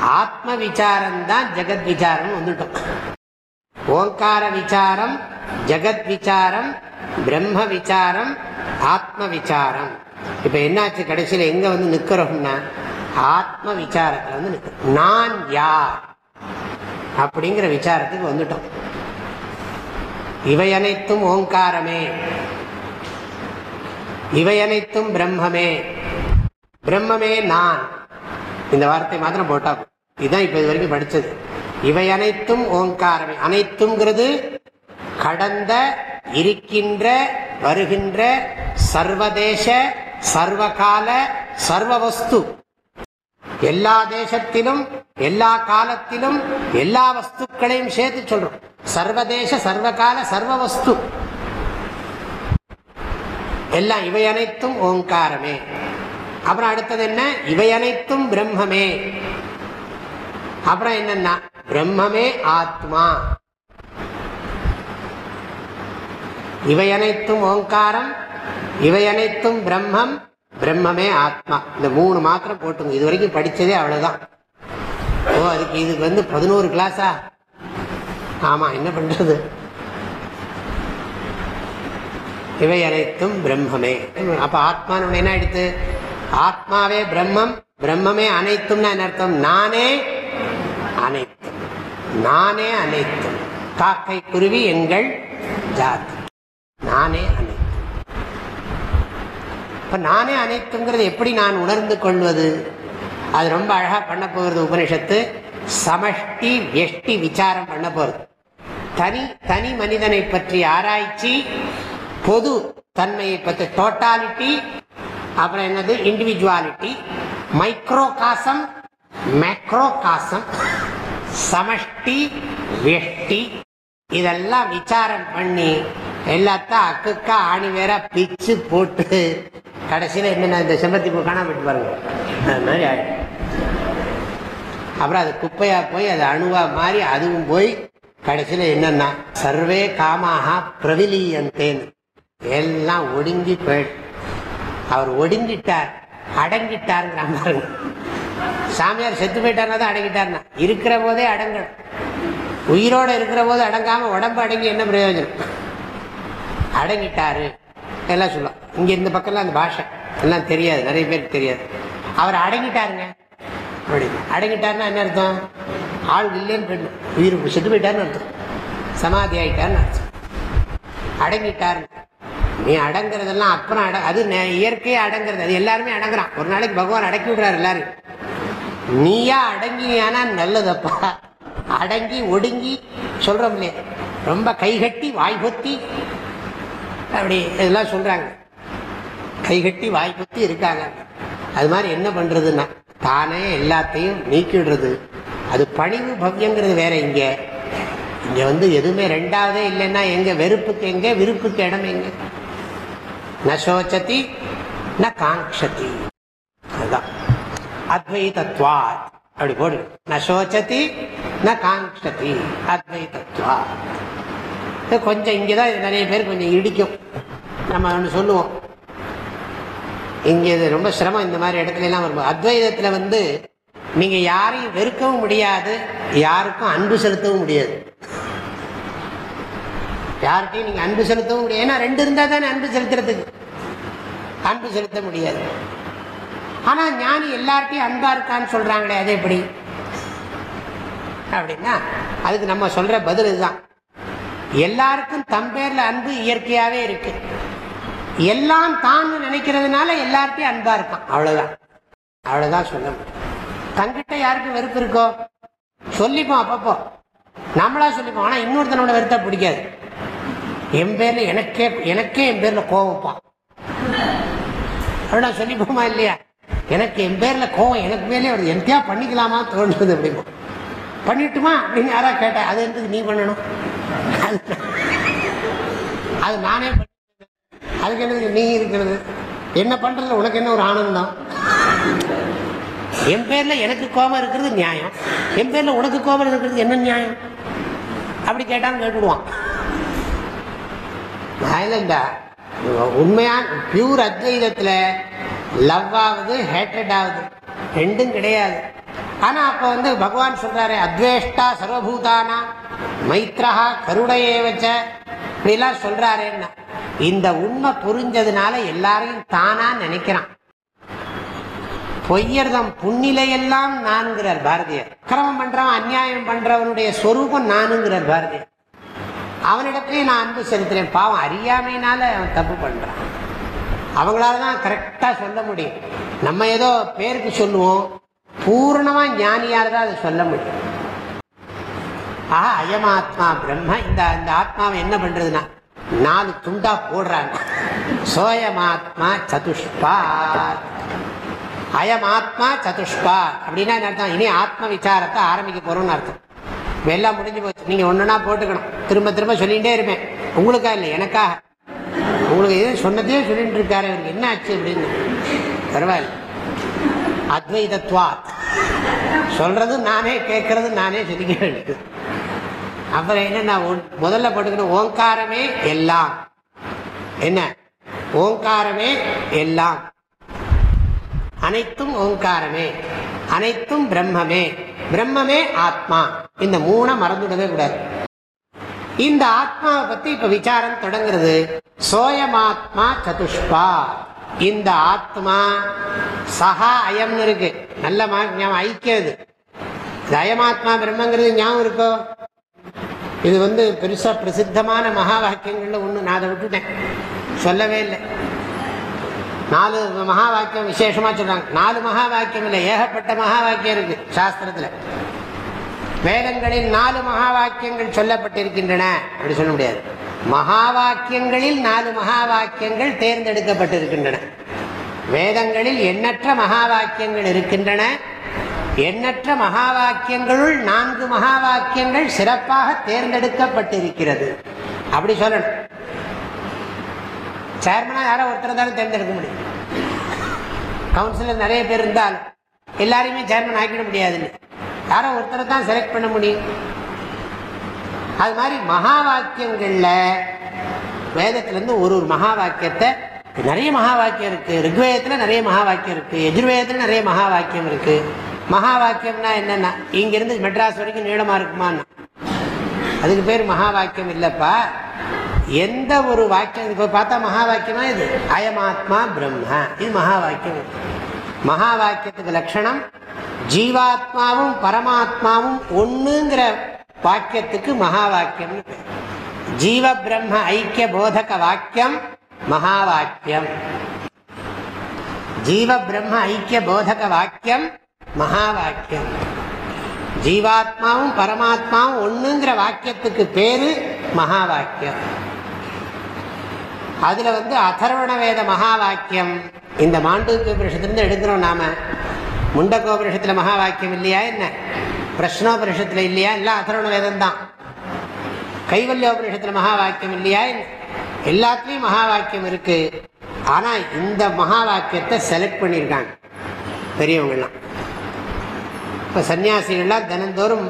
ஆத்ம விசாரம் தான் ஜெகத் விசாரம் வந்துட்டோம். ஓங்கார விசாரம் ஜெகத் விசாரம் பிரம்ம விசாரம் ஆத்ம விசாரம் இப்ப என்னாச்சு கடைசியில எங்க வந்து நிக்கிறோம்னா ஆத்ம விசாரத்துல வந்து நிற்கிறோம் நான் யார்? அப்படிங்கிற விசாரத்துக்கு வந்துட்டோம். இவை அனைத்தும் ஓங்காரமே. இவை அனைத்தும் பிரம்மமே. பிரம்மமே நான். இந்த வார்த்தை மாத்திரம் போட்டா இதுதான் இப்ப இது வரைக்கும் படிச்சது. இவை அனைத்தும் ஓங்காரமே. அனைத்துங்கிறது கடந்த இருக்கின்ற வருகின்ற சர்வதேச சர்வகால சர்வ வஸ்து எல்லா தேசத்திலும் எல்லா காலத்திலும் எல்லா வஸ்துக்களையும் சேர்த்து சொல்றோம். சர்வதேச சர்வகால சர்வ வஸ்து எல்லாம் இவை அனைத்தும் ஓங்காரமே. அப்புறம் அடுத்தது என்ன? இவை அனைத்தும் பிரம்மமே. அப்புறம் என்னன்னா பிரம்மமே ஆத்மா. இவை அனைத்தும் ஓங்காரம் இவை அனைத்தும் பிரம்மம் பிரம்மமே ஆத்மா. இந்த மூணு மாத்திரம் போட்டுங்க. இது வரைக்கும் படிச்சதே அவ்வளவுதான். ஓ அதுக்கு இதுக்கு வந்து பதினோரு கிளாஸா ஆமா என்ன பண்றது? இவை அனைத்தும் பிரம்மமே. அப்ப ஆத்மான்னு என்ன எடுத்து? ஆத்மாவே பிரம்மம் பிரம்மமே அனைத்தும்னா என்ன அர்த்தம்? நானே அனைத்தும் நானே அனைத்தும் காக்கை குருவி எங்கள் ஜாதி. நானே அனைத்தும் இப்ப நானே அனைத்துங்கிறது எப்படி நான் உணர்ந்து கொள்வது? அது ரொம்ப அழகா பண்ண போகிறது உபனிஷத்து. சமஷ்டி வெஷ்டி விசாரம் பண்ண போறது. தனி தனி மனிதனை பற்றி ஆராய்ச்சி பொது தன்மையை பற்றி டோட்டாலிட்டி அப்புறம் என்னது? இண்டிவிஜுவாலிட்டி மைக்ரோ காசம் மேக்ரோ காசம் சமஷ்டி வெஷ்டி. இதெல்லாம் விசாரம் பண்ணி எல்லாத்தையும் அக்குக்கா ஆணி வேற பிச்சு போட்டு கடைசியில் என்னென்ன இந்த செம்பத்தி பூ காணாம விட்டு பாருங்க. அது மாதிரி ஆயிடும். அப்புறம் அது குப்பையாக போய் அது அணுவாக மாறி அதுவும் போய் கடைசியில் என்னென்னா சர்வே காமாக பிரவிலியந்தேன் எல்லாம் ஒடுங்கி போயிட்டு அவர் ஒடுங்கிட்டார் அடங்கிட்டாருங்கிற பாருங்க சாமியார் செத்து போயிட்டார்னா தான் அடங்கிட்டார்னா இருக்கிற போதே அடங்கணும். உயிரோட இருக்கிற போது அடங்காம உடம்பு அடங்கி என்ன பிரயோஜனம்? அடங்கிட்டாரு. எல்லாம் சொல்லுவோம் இங்க இந்த பக்கம்லாம் அந்த பாஷை. எல்லாம் தெரியாது. நிறைய பேருக்கு தெரியாது. அவர் அடங்கிட்டாருங்க. அப்படின்னு. அடங்கிட்டாருன்னா என்ன அர்த்தம்? ஆள் இல்லைன்னு போயிடணும் உயிர் செத்து போயிட்டாருன்னு அர்த்தம். சமாதி ஆயிட்டாருன்னு அர்த்தம். அடங்கிட்டாருன்னு நீ அடங்குறதெல்லாம் அப்புறம் அட அது நே- அடங்குறது. அது எல்லாருமே அடங்குறான். ஒரு நாளைக்கு பகவான் அடக்கி விடுறாரு எல்லாரும். நீயா அடங்கியானா நல்லதப்பா. அடங்கி ஒடுங்கி சொல்றோம்லே இல்லையா ரொம்ப கைகட்டி வாய் பொத்தி அப்படி இதெல்லாம் சொல்றாங்க. கைகட்டி வாய் பொத்தி இருக்காங்க. அது மாதிரி என்ன பண்றதுன்னா தானே எல்லாத்தையும் நீக்கிடுறது அது பணிவு பவ்யங்கிறது வேற இங்க. இங்க வந்து எதுவுமே ரெண்டாவதே இல்லைன்னா எங்க வெறுப்புக்கு எங்க விருப்புக்கு இடம் எங்க? ந சோச்சதி ந காங்க்ஷதி அதுதான் அத்வைதத்வாத் அப்படி போடு ந சோச்சதி ந காங்க்ஷதி அத்வைதத்வா கொஞ்சம் இங்கேதான் இது நிறைய பேர் கொஞ்சம் இடிக்கும் நம்ம ஒன்று சொல்லுவோம் இங்கே இது ரொம்ப சிரமம் இந்த மாதிரி இடத்துல எல்லாம் வரும்போது வந்து நீங்கள் யாரையும் வெறுக்கவும் முடியாது யாருக்கும் அன்பு செலுத்தவும் முடியாது யார்கிட்டையும் நீங்க அன்பு செலுத்தவும் முடியாது. ஏன்னா ரெண்டு இருந்தா தானே அன்பு செலுத்துறதுக்கு. அன்பு செலுத்த முடியாது. ஆனா ஞானி எல்லார்ட்டையும் அன்பா இருக்கான்னு சொல்றாங்களே அது எப்படி? அப்படின்னா அதுக்கு நம்ம சொல்ற பதில் இதுதான். எல்லாருக்கும் தம் அன்பு இயற்கையாவே இருக்கு. எல்லாம் தான் நினைக்கிறதுனால எல்லார்ட்டையும் அன்பா இருக்கான். அவ்வளவுதான். அவ்வளவுதான் சொல்ல முடியும். தங்கிட்ட யாருக்கும் வெறுப்பு இருக்கோ? சொல்லிப்போம் அப்பப்போ. நம்மளா சொல்லிப்போம். ஆனா இன்னொருத்தனோட வெறுத்தா பிடிக்காது. என் பேர்ல எனக்கே எனக்கே என் பேர்ல கோவப்பான் அப்படின்னா சொல்லிப்போமா இல்லையா? எனக்கு என் பேரில் கோவம் எனக்கு மேலே வருது. எந்தையா பண்ணிக்கலாமா தோன்றுது அப்படிமா பண்ணிட்டுமா? அப்படின்னு யாரா கேட்டா அது எதுக்கு நீ பண்ணணும்? அது நானே. பண்ணி- அதுக்கு என்னது நீ இருக்கிறது? என்ன பண்றதுல உனக்கு என்ன ஒரு ஆனந்தம்? என் பேர்ல எனக்கு கோபம் இருக்கிறது நியாயம். என் பேர்ல உனக்கு கோபம் இருக்கிறது என்ன நியாயம்? அப்படி கேட்டான்னு கேட்டுடுவான். இல்லைண்டா உண்மையான பியூர் அத்வைதத்துல லவ் ஆகுது ஹேட்ரட் ஆகுது ரெண்டும் கிடையாது. ஆனா அப்ப வந்து பகவான் சொல்றாரு அத்வேஷ்டா சர்வபூதானா மைத்ரா கருணையே வச்ச. இப்படிலாம் சொல்றாருன்னா இந்த உண்மை புரிஞ்சதுனால எல்லாரையும் தானா நினைக்கிறான். பொய்யர்தம் புன்னிலையெல்லாம் நான்கிறார் பாரதியார். அக்கிரமம் பண்றவன் அநியாயம் பண்றவனுடைய ஸ்வரூபம் நானுங்கிறார் பாரதியார். அவனிடத்துலயும் நான் அன்பு செலுத்துறேன். பாவம் அறியாமையினால அவன் தப்பு பண்றான். அவங்களால தான் கரெக்டா சொல்ல முடியும். நம்ம ஏதோ பேருக்கு சொல்லுவோம். பூர்ணமா ஞானியால் தான் அதை சொல்ல முடியும். ஆஹா அயமாத்மா பிரம்ம இந்த இந்த ஆத்மாவை என்ன பண்றதுன்னா நாலு துண்டா போடுறாங்க. சோயமாத்மா சதுஷ்பா அயமாத்மா சதுஷ்பா அப்படின்னா என்ன அர்த்தம்? இனி ஆத்ம விசாரத்தை ஆரம்பிக்க போறோம்னு அர்த்தம். எல்லாம் முடிஞ்சு போச்சு. நீங்க ஒன்றுனா போட்டுக்கணும். திரும்ப திரும்ப சொல்லிகிட்டே இருப்பேன். உங்களுக்கா இல்லை எனக்காக உங்களுக்கு எதுவும் சொன்னதையும் சொல்லிட்டு இருக்காரு. அவருக்கு என்ன ஆச்சு அப்படின்னு? பரவாயில்ல. அத்வைதத்வா சொல்றது நானே கேட்கறது நானே சொல்லிக்க வேண்டியது. அப்புறம் என்ன நான் ஒன்- முதல்ல போட்டுக்கணும் ஓங்காரமே எல்லாம். என்ன? ஓங்காரமே எல்லாம். அனைத்தும் ஓங்காரமே. அனைத்தும் பிரம்மமே. பிரம்மமே ஆத்மா. இந்த மூணை மறந்துடவே கூடாது. இந்த ஆத்மாவை பத்தி இப்ப விசாரம் தொடங்குறது சோயமாத்மா சதுஷ்பா. இந்த ஆத்மா சஹா அயம்னு இருக்கு. நல்ல மா- ஞாபகம் ஐக்கியம் இது. அயமாத்மா பிரம்மங்கிறது ஞாபகம் இருக்கோ? இது வந்து பெருசா பிரசித்தமான மகா வாக்கியங்கள்ல ஒண்ணு. நான் அதை விட்டுட்டேன். சொல்லவே இல்லை. நாலு மகா வாக்கியம் விசேஷமா சொல்றாங்க. நாலு மகா வாக்கியம் இல்லை ஏகப்பட்ட மகா வாக்கியம் இருக்கு சாஸ்திரத்துல. வேதங்களில் நாலு மகா வாக்கியங்கள் சொல்லப்பட்டிருக்கின்றன. அப்படி சொல்ல முடியாது. மகா வாக்கியங்களில் நாலு மகா வாக்கியங்கள் தேர்ந்தெடுக்கப்பட்டிருக்கின்றன. வேதங்களில் எண்ணற்ற மகா வாக்கியங்கள் இருக்கின்றன. எண்ணற்ற மகா வாக்கியங்களுள் நான்கு மகா வாக்கியங்கள் சிறப்பாக தேர்ந்தெடுக்கப்பட்டிருக்கிறது. அப்படி சொல்லணும். சேர்மனாக யாரோ ஒருத்தர் தானே தேர்ந்தெடுக்க முடியும். கவுன்சிலர் நிறைய பேர் இருந்தால் எல்லாரையுமே சேர்மன் ஆக்கிட முடியாதுன்னு. யாரோ ஒருத்தரை தான் செலக்ட் பண்ண முடியும். அது மாதிரி மகா வாக்கியங்களில் வேதத்திலேருந்து ஒரு ஒரு மகா வாக்கியத்தை நிறைய மகா வாக்கியம் இருக்கு. ரிக்வேதத்தில் நிறைய மகா வாக்கியம் இருக்கு. எஜுர்வேதத்தில் நிறைய மகா வாக்கியம் இருக்கு. மகா வாக்கியம்னா என்னென்னா இங்கிருந்து மெட்ராஸ் வரைக்கும் நீளமாக இருக்குமான்னு. அதுக்கு பேர் மகா வாக்கியம் இல்லைப்பா. எந்த ஒரு வாக்கியம் இப்போ பார்த்தா மகா வாக்கியமா இது? அயமாத்மா பிரம்ம. இது மகா வாக்கியம் மகா வாக்கியத்துக்கு லட்சணம் ஜீவாத்மாவும் பரமாத்மாவும் ஒண்ணுங்கிற வாக்கியத்துக்கு மகா வாக்கியம் ஜீவ பிரம்ம ஐக்கிய போதக வாக்கியம் மகா வாக்கியம் ஜீவ பிரம்ம ஐக்கிய போதக வாக்கியம் மகா வாக்கியம் ஜீவாத்மாவும் பரமாத்மாவும் ஒண்ணுங்கிற வாக்கியத்துக்கு பேரு மகா வாக்கியம் அதில் வந்து அதர்வண வேத மகா வாக்கியம் இந்த மாண்டூக்கிய உபனிஷத்துலேருந்து எடுக்கிறோம் நாம. முண்டகோபனிஷத்துல மகா வாக்கியம் இல்லையா என்ன? பிரஷ்னோபனிஷத்துல இல்லையா? எல்லாம் அதர்வண வேதம் தான் கைவல்யோபனிஷத்துல மகா வாக்கியம் இல்லையா என்ன? எல்லாத்துலேயும் மகா வாக்கியம் இருக்கு. ஆனால் இந்த மகா வாக்கியத்தை செலக்ட் பண்ணியிருக்காங்க. பெரியவங்கள்லாம் இப்போ சன்னியாசிகள்லாம் தினந்தோறும்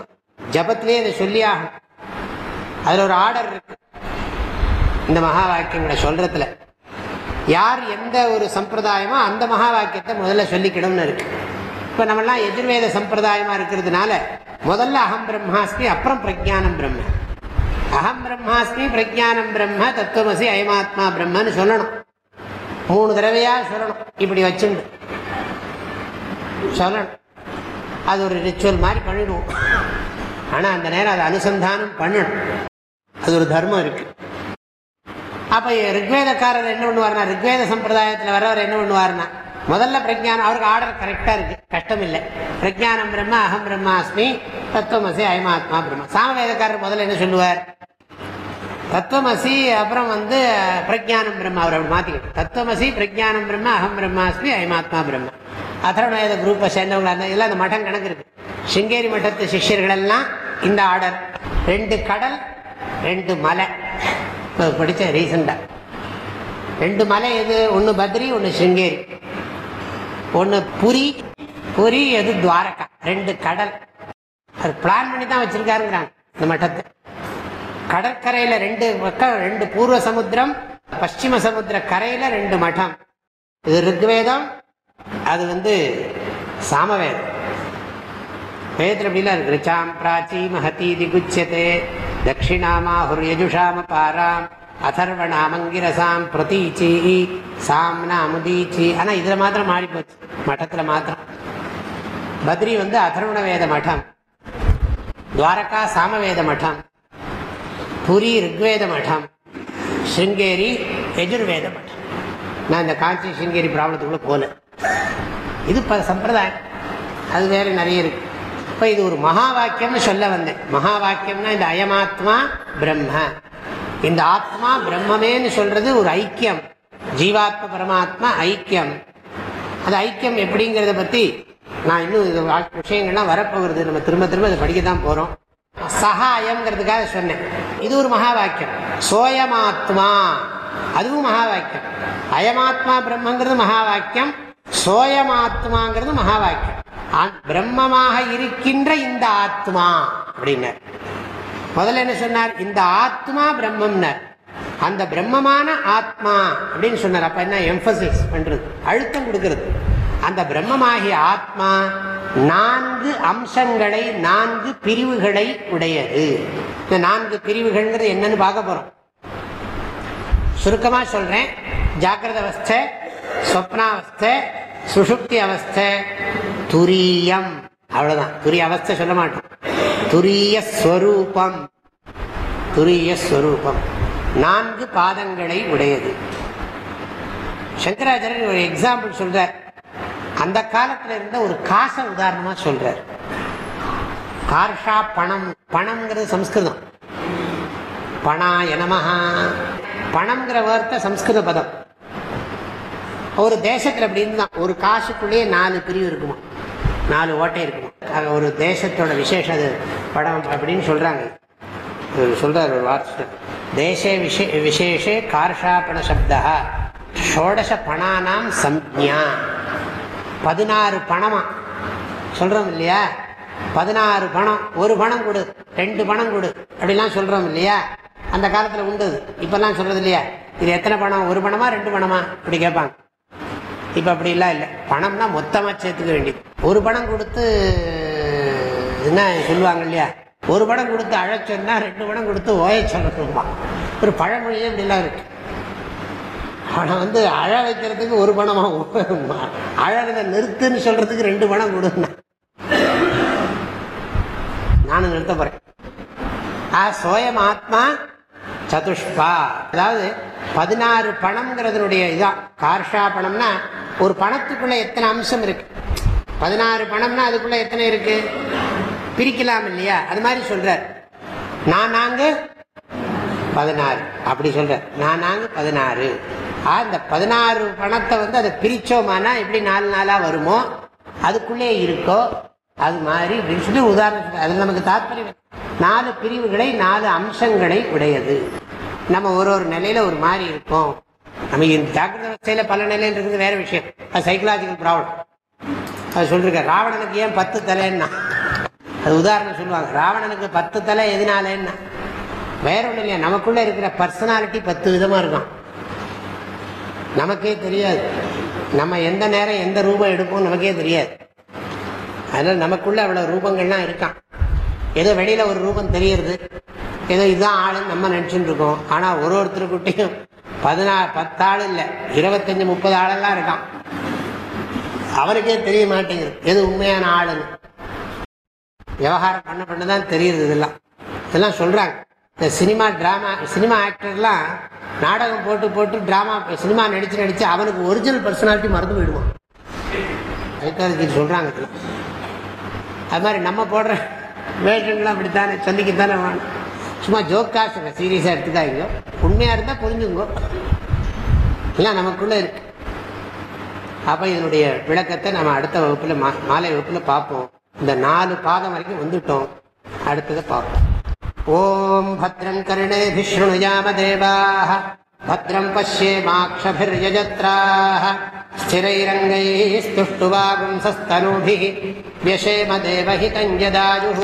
ஜபத்திலே இதை சொல்லி ஆகும் அதில் ஒரு ஆர்டர் இருக்குது இந்த மகா வாக்கியங்களை சொல்றதுல. யார் எந்த ஒரு சம்பிரதாயமோ அந்த மகா வாக்கியத்தை முதல்ல சொல்லிக்கணும்னு இருக்கு. இப்போ நம்மளாம் எதிர்வேத சம்பிரதாயமா இருக்கிறதுனால முதல்ல அகம் பிரம்மாஸ்மி அப்புறம் பிரஜானம் பிரம்ம. அகம் பிரம்மாஸ்மி பிரஜானம் பிரம்ம தத்துவமசி அயமாத்மா பிரம்மன்னு சொல்லணும். மூணு தடவையா சொல்லணும். இப்படி வச்சுண்டு. சொல்லணும். அது ஒரு ரிச்சுவல் மாதிரி பண்ணிடுவோம். ஆனால் அந்த நேரம் அதை அனுசந்தானம் பண்ணணும். அது ஒரு தர்மம் இருக்கு. அப்போ ரிக்வேதக்காரர் என்ன பண்ணுவார்னா ரிக்வேத சம்பிரதாயத்தில் வரவர் என்ன பண்ணுவார்னா முதல்ல பிரஜானம் அவருக்கு ஆர்டர் கரெக்டாக இருக்கு. கஷ்டம் இல்லை பிரஜானம் பிரம்ம அகம் பிரம்மாஸ்மி தத்துவமசி அயமாத்மா பிரம்மா. சாமவேதக்காரர் முதல்ல என்ன சொல்லுவார்? தத்துவமசி அப்புறம் வந்து பிரஜானம் பிரம்ம அவர் அப்படி மாற்றிக்கிட்டு தத்துவமசி பிரஜானம் பிரம்ம அகம் பிரம்மாஸ்மி அயமாத்மா பிரம்ம. அதர்வணவேத குரூப்பை சேர்ந்தவங்களா இருந்தால் இதெல்லாம் அந்த மட்டம் கணக்கு இருக்கு. சிங்கேரி மட்டத்து சிஷ்யர்கள் எல்லாம் இந்த ஆர்டர் ரெண்டு கடல் ரெண்டு மலை. இப்போ படித்தேன் ரீசெண்டாக ரெண்டு மலை எது? ஒன்று பத்ரி ஒன்று சிங்கேரி. ஒன்று புரி. புரி எது? துவாரகா. ரெண்டு கடல். அது பிளான் பண்ணி தான் வச்சுருக்காருங்கிறாங்க இந்த மட்டத்தை. கடற்கரையில ரெண்டு பக்கம் ரெண்டு பூர்வ சமுத்திரம் பশ্চিம சமுத்திர கரையில ரெண்டு மட்டம் இது ருக்வேதம் அது வந்து சாமவேதம். வேதத்தில் அப்படிலாம் இருக்கு. ரிச்சாம் பிராச்சி மகதி திகுச்சதே தட்சிணாமாஹுர்யஜுஷாம பாராம் அதர்வணாமங்கிரசாம் பிரதீச்சி சாம்னா அமுதீச்சி ஆனால் இதில் மாத்திரம் மாறி போச்சு மட்டத்தில் மாத்திரம். பத்ரி வந்து அதர்வண வேத மட்டம் துவாரகா சாமவேத மட்டம் புரி ருக்வேத மட்டம் சிருங்கேரி எஜுர்வேத மட்டம் நான் இந்த காஞ்சி சிருங்கேரி பிராமணத்துக்குள்ளே போகல இது ப சம்பிரதாயம். அது வேறு நிறைய இருக்கு. இப்போ இது ஒரு மகா வாக்கியம்னு சொல்ல வந்தேன். மகா வாக்கியம்னா இந்த அயமாத்மா பிரம்ம. இந்த ஆத்மா பிரம்மமேன்னு சொல்றது ஒரு ஐக்கியம். ஜீவாத்ம பரமாத்மா ஐக்கியம். அது ஐக்கியம் எப்படிங்கிறத பத்தி நான் இன்னும் இது விஷயங்கள்லாம் வரப்போகிறது. நம்ம திரும்ப திரும்ப அதை படிக்க தான் போறோம். சகாயம்ங்கிறதுக்காக சொன்னேன். இது ஒரு மகா வாக்கியம் சோயமாத்மா. அதுவும் மகா வாக்கியம் அயமாத்மா பிரம்மங்கிறது மகா வாக்கியம் சோயமாத்மாங்கிறது மகா வாக்கியம் ஆ- பிரம்மமாக இருக்கின்ற இந்த ஆத்மா அப்படின்னார். முதல்ல என்ன சொன்னார்? இந்த ஆத்மா பிரம்மம்னார். அந்த பிரம்மமான ஆத்மா அப்படின்னு சொன்னார். அப்ப என்ன எம்பசிஸ் பண்றது? அழுத்தம் கொடுக்கிறது. அந்த பிரம்மமாகிய ஆத்மா நான்கு அம்சங்களை நான்கு பிரிவுகளை உடையது. இந்த நான்கு பிரிவுகள்ங்கிறது என்னன்னு பார்க்க போறோம். சுருக்கமா சொல்றேன். ஜாக்கிரத அவஸ்தை சொப்னாவஸ்தை சுஷுப்தி அவஸ்தை துரியம். அவ்வளவுதான். துரிய அவஸ்தை சொல்ல மாட்டோம். துரிய ஸ்வரூபம் துரிய ஸ்வரூபம் நான்கு பாதங்களை உடையது. சங்கராச்சாரியர் ஒரு எக்ஸாம்பிள் சொல்றார். அந்த காலத்துல இருந்த ஒரு காசை உதாரணமா சொல்றார். கார்ஷா பணம். பணம்ங்கிறது சம்ஸ்கிருதம். பணா எனமஹா பணம்ங்கிற வார்த்தை சம்ஸ்கிருத பதம். ஒரு தேசத்தில் அப்படி இருந்தான் ஒரு காசுக்குள்ளேயே நாலு பிரிவு இருக்குமா? நாலு ஓட்டை இருக்குமா? அது ஒரு தேசத்தோட விசேஷம் அது படம் அப்படின்னு சொல்கிறாங்க சொல்கிறார் ஒரு வார்த்தை. தேசே விஷே விசேஷே கார்ஷாபண சப்தா. ஷோடச பணானாம் சம்ஞா பதினாறு பணமா? சொல்கிறோம் இல்லையா? பதினாறு பணம் ஒரு பணம் கொடு ரெண்டு பணம் கொடு. அப்படிலாம் சொல்கிறோம் இல்லையா? அந்த காலத்தில் உண்டு இப்போல்லாம் சொல்கிறது இல்லையா? இது எத்தனை பணம்? ஒரு பணமா ரெண்டு பணமா? இப்படி கேட்பாங்க. இப்ப அப்படிலாம் இல்லை. பணம்னா மொத்தமா சேர்த்துக்க வேண்டியது. ஒரு பணம் கொடுத்து என்ன சொல்லுவாங்க இல்லையா? ஒரு படம் கொடுத்து அழைச்சொன்னா ரெண்டு பணம் கொடுத்து ஓய சொல்லணுமா ஒரு பழமொழியே இப்படிலாம் இருக்கு. பணம் வந்து அழ வைக்கிறதுக்கு ஒரு பணமா அழறத நிறுத்துன்னு சொல்றதுக்கு ரெண்டு பணம் கொடுங்க நானும் நிறுத்த போறேன். ஆ சோயம் ஆத்மா சதுஷ்பா அதாவது பதினாறு பணம்ங்கிறதுனுடைய இதான் கார்ஷா பணம்னா ஒரு பணத்துக்குள்ள எத்தனை அம்சம் இருக்கு? பதினாறு பணம்னா அதுக்குள்ள எத்தனை இருக்கு? பிரிக்கலாம் இல்லையா? அது மாதிரி சொல்றார். நான் நாங்க பதினாறு. அப்படி சொல்ற நான் நாங்க பதினாறு. அந்த பதினாறு பணத்தை வந்து அதை பிரிச்சோமானா எப்படி நாலு நாளா வருமோ? அதுக்குள்ளே இருக்கோ? அது மாதிரி அப்படின்னு சொல்லி உதாரணத்துக்கு அதில் நமக்கு தாற்பயம் நாலு பிரிவுகளை நாலு அம்சங்களை உடையது. நம்ம ஒரு ஒரு நிலையில ஒரு மாதிரி இருக்கோம். நம்ம இந்த ஜாக்கிரத அவஸ்தையில பல நிலையில் இருக்குது வேற விஷயம். அது சைக்கலாஜிக்கல் ப்ராப்ளம் அது சொல்லிருக்க ராவணனுக்கு ஏன் பத்து தலைன்னா? அது உதாரணம் சொல்லுவாங்க ராவணனுக்கு பத்து தலை எதனாலன்னா? வேற ஒன்றும் இல்லையா நமக்குள்ள இருக்கிற பர்சனாலிட்டி பத்து விதமா இருக்கும். நமக்கே தெரியாது. நம்ம எந்த நேரம் எந்த ரூபம் எடுப்போம் நமக்கே தெரியாது. அதனால நமக்குள்ள அவ்வளவு ரூபங்கள்லாம் இருக்கான் ஏதோ வெளியில ஒரு ரூபம் தெரியறது. ஏதோ இதுதான் ஆளுன்னு நம்ம நினச்சிட்டு இருக்கோம். ஆனா ஒரு ஒருத்தருக்கிட்டையும் பதினா பத்து ஆள் இல்லை. இருபத்தஞ்சு முப்பது ஆளெல்லாம் இருக்கான். அவருக்கே தெரிய மாட்டேங்குது. எது உண்மையான ஆளுன்னு. விவகாரம் பண்ண பண்ண தான் தெரியுது இதெல்லாம். இதெல்லாம் சொல்றாங்க. இந்த சினிமா டிராமா சினிமா ஆக்டர்லாம் நாடகம் போட்டு போட்டு டிராமா சினிமா நடிச்சு நடிச்சு அவனுக்கு ஒரிஜினல் பர்சனாலிட்டி மறந்து போயிடுவான். சைக்காலஜி சொல்றாங்க அது மாதிரி நம்ம போடுற வேஷங்கள்லாம் அப்படித்தானே சொல்லிக்கத்தானே வேணும் சும்மா ஜோக்காக சொல்ல சீரியஸாக எடுத்துக்காங்க உண்மையாக இருந்தால் புரிஞ்சுங்கோ. எல்லாம் நமக்குள்ள இருக்கு. அப்போ இதனுடைய விளக்கத்தை நம்ம அடுத்த வகுப்பில் மா மாலை வகுப்பில் பார்ப்போம். இந்த நாலு பாதம் வரைக்கும் வந்துட்டோம். அடுத்ததை பார்ப்போம். ஓம் பத்ரம் கருணே விஷ்ணுயாம தேவாக भद्रं पश्येमाक्षभिर्यजत्राः स्थिरैरङ्गैस्तुष्टुवागुंसस्तनूभिः व्यशेम देवहितं यदायुः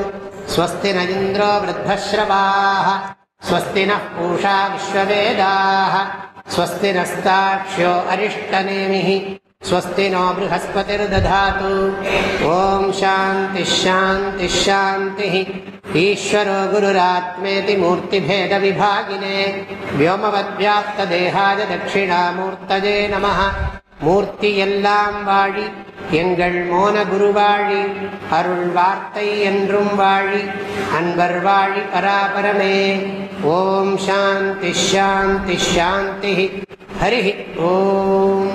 स्वस्ति न इन्द्रो वृद्धश्रवाः स्वस्ति नः पूषा विश्ववेदाः स्वस्ति नस्ताक्ष्यो अरिष्टनेमिः स्वस्ति नो बृहस्पतिर्दधातु ॐ शान्तिश्शान्तिश्शान्तिः ईश्वरो गुरुरात्मेति मूर्तिभेदविभागिने व्योमवद्व्याप्तदेहाय दक्षिणामूर्तये नमः மூர்த்தி எல்லாம் வாழி எங்கள் மோன குருவாழி அருள் வார்த்தை என்றும் வாழி அன்பர் வாழி பராபரமே ஓம் சாந்தி ஷாந்தி ஷாந்தி ஹரி ஓம்